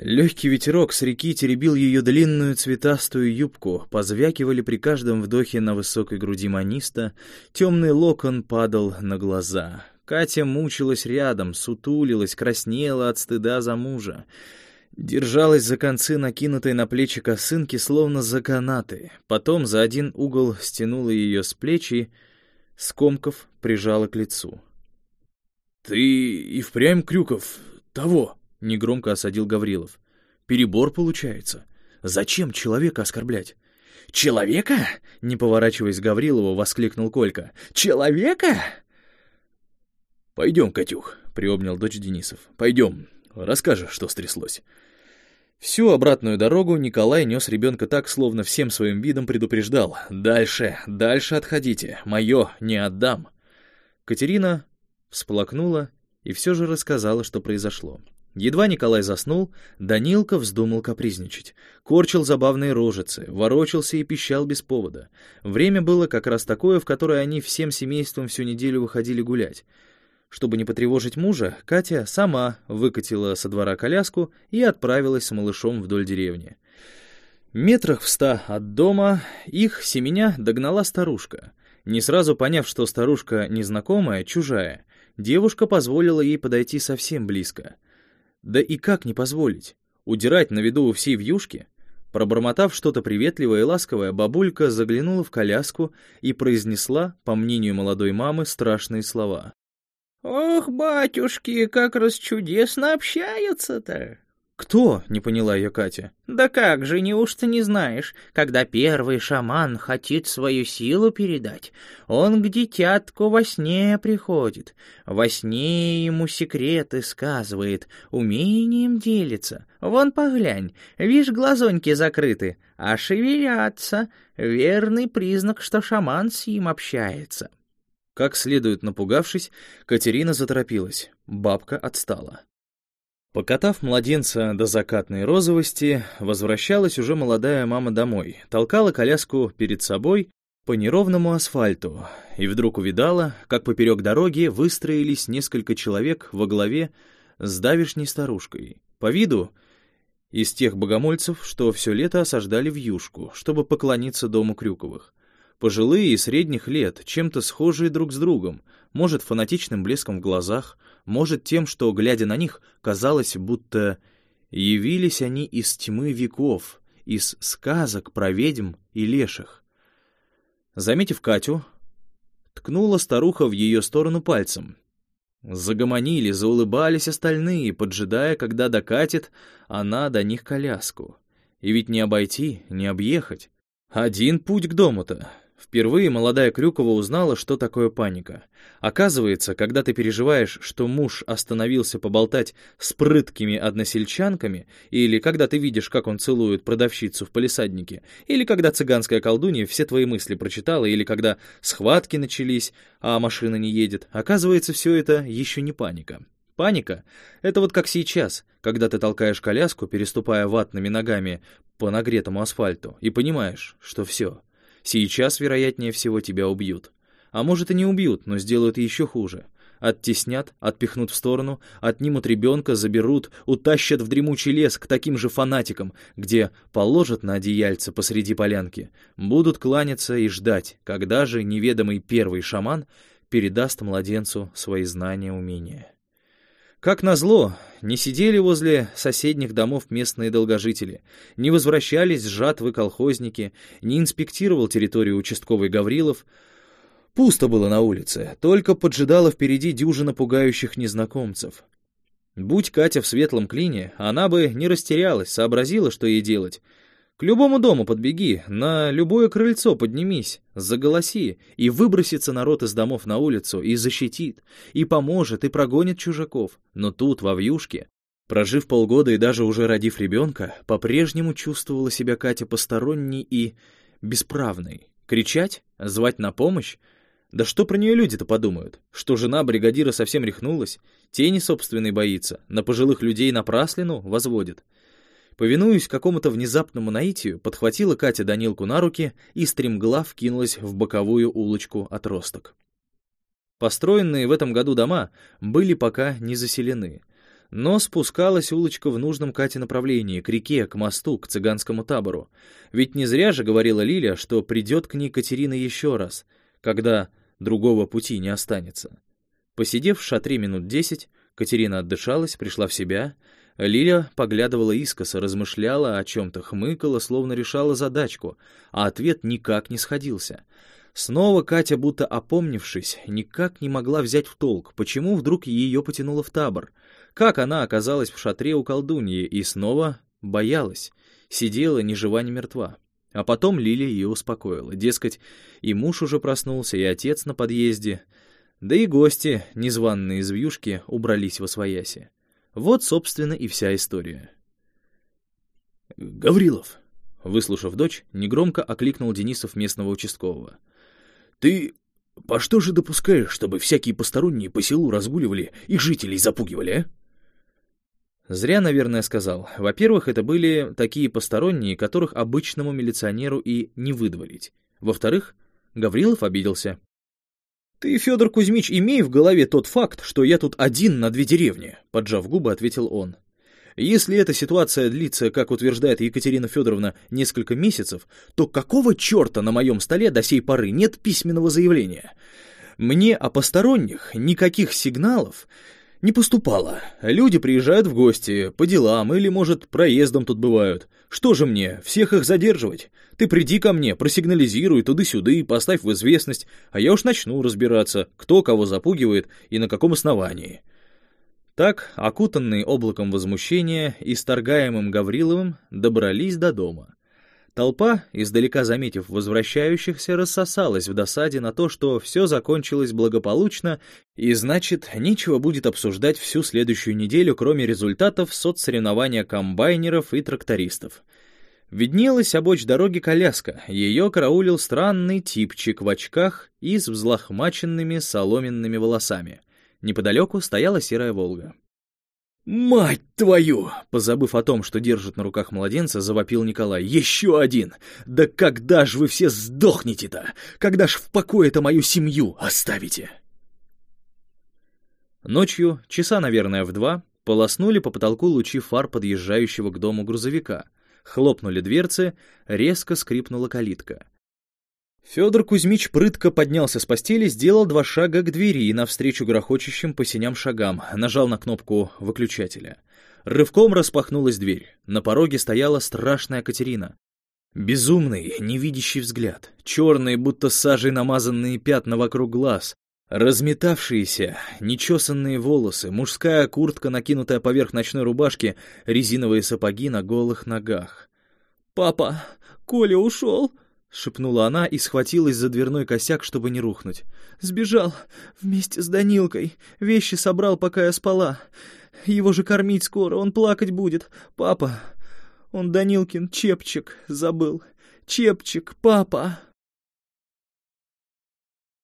Легкий ветерок с реки теребил ее длинную цветастую юбку, позвякивали при каждом вдохе на высокой груди маниста, темный локон падал на глаза. Катя мучилась рядом, сутулилась, краснела от стыда за мужа. Держалась за концы накинутой на плечи косынки, словно за канаты. Потом за один угол стянула ее с плечи, скомков прижала к лицу. «Ты и впрямь, Крюков, того!» — негромко осадил Гаврилов. «Перебор получается. Зачем человека оскорблять?» «Человека?» — не поворачиваясь к Гаврилову, воскликнул Колька. «Человека?» «Пойдем, Катюх», — приобнял дочь Денисов. «Пойдем, расскажешь, что стряслось». Всю обратную дорогу Николай нес ребенка так, словно всем своим видом предупреждал. «Дальше, дальше отходите, мое не отдам». Катерина всплакнула и все же рассказала, что произошло. Едва Николай заснул, Данилка вздумал капризничать. Корчил забавные рожицы, ворочался и пищал без повода. Время было как раз такое, в которое они всем семейством всю неделю выходили гулять. Чтобы не потревожить мужа, Катя сама выкатила со двора коляску и отправилась с малышом вдоль деревни. Метрах в ста от дома их семеня догнала старушка. Не сразу поняв, что старушка незнакомая, чужая, девушка позволила ей подойти совсем близко — да и как не позволить? Удирать на виду у всей вьюшки? Пробормотав что-то приветливое и ласковое, бабулька заглянула в коляску и произнесла, по мнению молодой мамы, страшные слова. «Ох, батюшки, как расчудесно общаются-то!» «Кто?» — не поняла ее Катя. «Да как же, неужто не знаешь, когда первый шаман хотит свою силу передать, он к дитятку во сне приходит, во сне ему секреты сказывает, умением делится. Вон поглянь, вишь, глазоньки закрыты, а шевелятся, верный признак, что шаман с ним общается». Как следует напугавшись, Катерина заторопилась, бабка отстала. Покатав младенца до закатной розовости, возвращалась уже молодая мама домой, толкала коляску перед собой по неровному асфальту и вдруг увидала, как поперек дороги выстроились несколько человек во главе с давишней старушкой. По виду из тех богомольцев, что все лето осаждали в юшку, чтобы поклониться дому Крюковых. Пожилые и средних лет, чем-то схожие друг с другом, может, фанатичным блеском в глазах, может, тем, что, глядя на них, казалось, будто явились они из тьмы веков, из сказок про ведьм и леших. Заметив Катю, ткнула старуха в ее сторону пальцем. Загомонили, заулыбались остальные, поджидая, когда докатит она до них коляску. И ведь не обойти, не объехать. Один путь к дому-то. Впервые молодая Крюкова узнала, что такое паника. Оказывается, когда ты переживаешь, что муж остановился поболтать с прыткими односельчанками, или когда ты видишь, как он целует продавщицу в палисаднике, или когда цыганская колдунья все твои мысли прочитала, или когда схватки начались, а машина не едет, оказывается, все это еще не паника. Паника — это вот как сейчас, когда ты толкаешь коляску, переступая ватными ногами по нагретому асфальту, и понимаешь, что все — Сейчас, вероятнее всего, тебя убьют. А может и не убьют, но сделают еще хуже. Оттеснят, отпихнут в сторону, отнимут ребенка, заберут, утащат в дремучий лес к таким же фанатикам, где положат на одеяльце посреди полянки, будут кланяться и ждать, когда же неведомый первый шаман передаст младенцу свои знания, умения. Как назло, не сидели возле соседних домов местные долгожители, не возвращались жатвы колхозники, не инспектировал территорию участковый Гаврилов. Пусто было на улице, только поджидала впереди дюжина пугающих незнакомцев. Будь Катя в светлом клине, она бы не растерялась, сообразила, что ей делать — к любому дому подбеги, на любое крыльцо поднимись, заголоси, и выбросится народ из домов на улицу, и защитит, и поможет, и прогонит чужаков. Но тут, во вьюшке, прожив полгода и даже уже родив ребенка, по-прежнему чувствовала себя Катя посторонней и бесправной. Кричать? Звать на помощь? Да что про нее люди-то подумают? Что жена бригадира совсем рехнулась? Тени собственной боится, на пожилых людей напраслину возводит. Повинуясь какому-то внезапному наитию, подхватила Катя Данилку на руки и стремглав кинулась в боковую улочку отросток. Построенные в этом году дома были пока не заселены, но спускалась улочка в нужном Кате направлении, к реке, к мосту, к цыганскому табору. Ведь не зря же говорила Лиля, что придет к ней Катерина еще раз, когда другого пути не останется. Посидев в шатре минут десять, Катерина отдышалась, пришла в себя — Лиля поглядывала искоса, размышляла о чем-то, хмыкала, словно решала задачку, а ответ никак не сходился. Снова Катя, будто опомнившись, никак не могла взять в толк, почему вдруг ее потянуло в табор. Как она оказалась в шатре у колдуньи и снова боялась, сидела ни жива, ни мертва. А потом Лиля ее успокоила. Дескать, и муж уже проснулся, и отец на подъезде, да и гости, незваные из вьюшки, убрались во свояси. Вот, собственно, и вся история. «Гаврилов!» Выслушав дочь, негромко окликнул Денисов местного участкового. «Ты по что же допускаешь, чтобы всякие посторонние по селу разгуливали и жителей запугивали, а?» Зря, наверное, сказал. Во-первых, это были такие посторонние, которых обычному милиционеру и не выдворить. Во-вторых, Гаврилов обиделся. «Ты, Федор Кузьмич, имей в голове тот факт, что я тут один на две деревни», — поджав губы, ответил он. «Если эта ситуация длится, как утверждает Екатерина Федоровна, несколько месяцев, то какого черта на моем столе до сей поры нет письменного заявления? Мне о посторонних никаких сигналов не поступало. Люди приезжают в гости, по делам или, может, проездом тут бывают. Что же мне, всех их задерживать? Ты приди ко мне, просигнализируй туды-сюды, поставь в известность, а я уж начну разбираться, кто кого запугивает и на каком основании». Так, окутанные облаком возмущения и сторгаемым Гавриловым, добрались до дома. Толпа, издалека заметив возвращающихся, рассосалась в досаде на то, что все закончилось благополучно, и значит, нечего будет обсуждать всю следующую неделю, кроме результатов соцсоревнования комбайнеров и трактористов. Виднелась обочь дороги коляска, ее караулил странный типчик в очках и с взлохмаченными соломенными волосами. Неподалеку стояла серая «Волга». «Мать твою!» Позабыв о том, что держит на руках младенца, завопил Николай. «Еще один! Да когда ж вы все сдохнете-то? Когда ж в покое-то мою семью оставите?» Ночью, часа, наверное, в два, полоснули по потолку лучи фар подъезжающего к дому грузовика. Хлопнули дверцы, резко скрипнула калитка. Федор Кузьмич прытко поднялся с постели, сделал два шага к двери и навстречу грохочущим по синям шагам, нажал на кнопку выключателя. Рывком распахнулась дверь. На пороге стояла страшная Катерина. Безумный, невидящий взгляд, черные, будто сажей намазанные пятна вокруг глаз, разметавшиеся, нечесанные волосы, мужская куртка, накинутая поверх ночной рубашки, резиновые сапоги на голых ногах. «Папа, Коля ушел!» — шепнула она и схватилась за дверной косяк, чтобы не рухнуть. «Сбежал вместе с Данилкой. Вещи собрал, пока я спала. Его же кормить скоро, он плакать будет. Папа, он Данилкин чепчик забыл. Чепчик, папа!»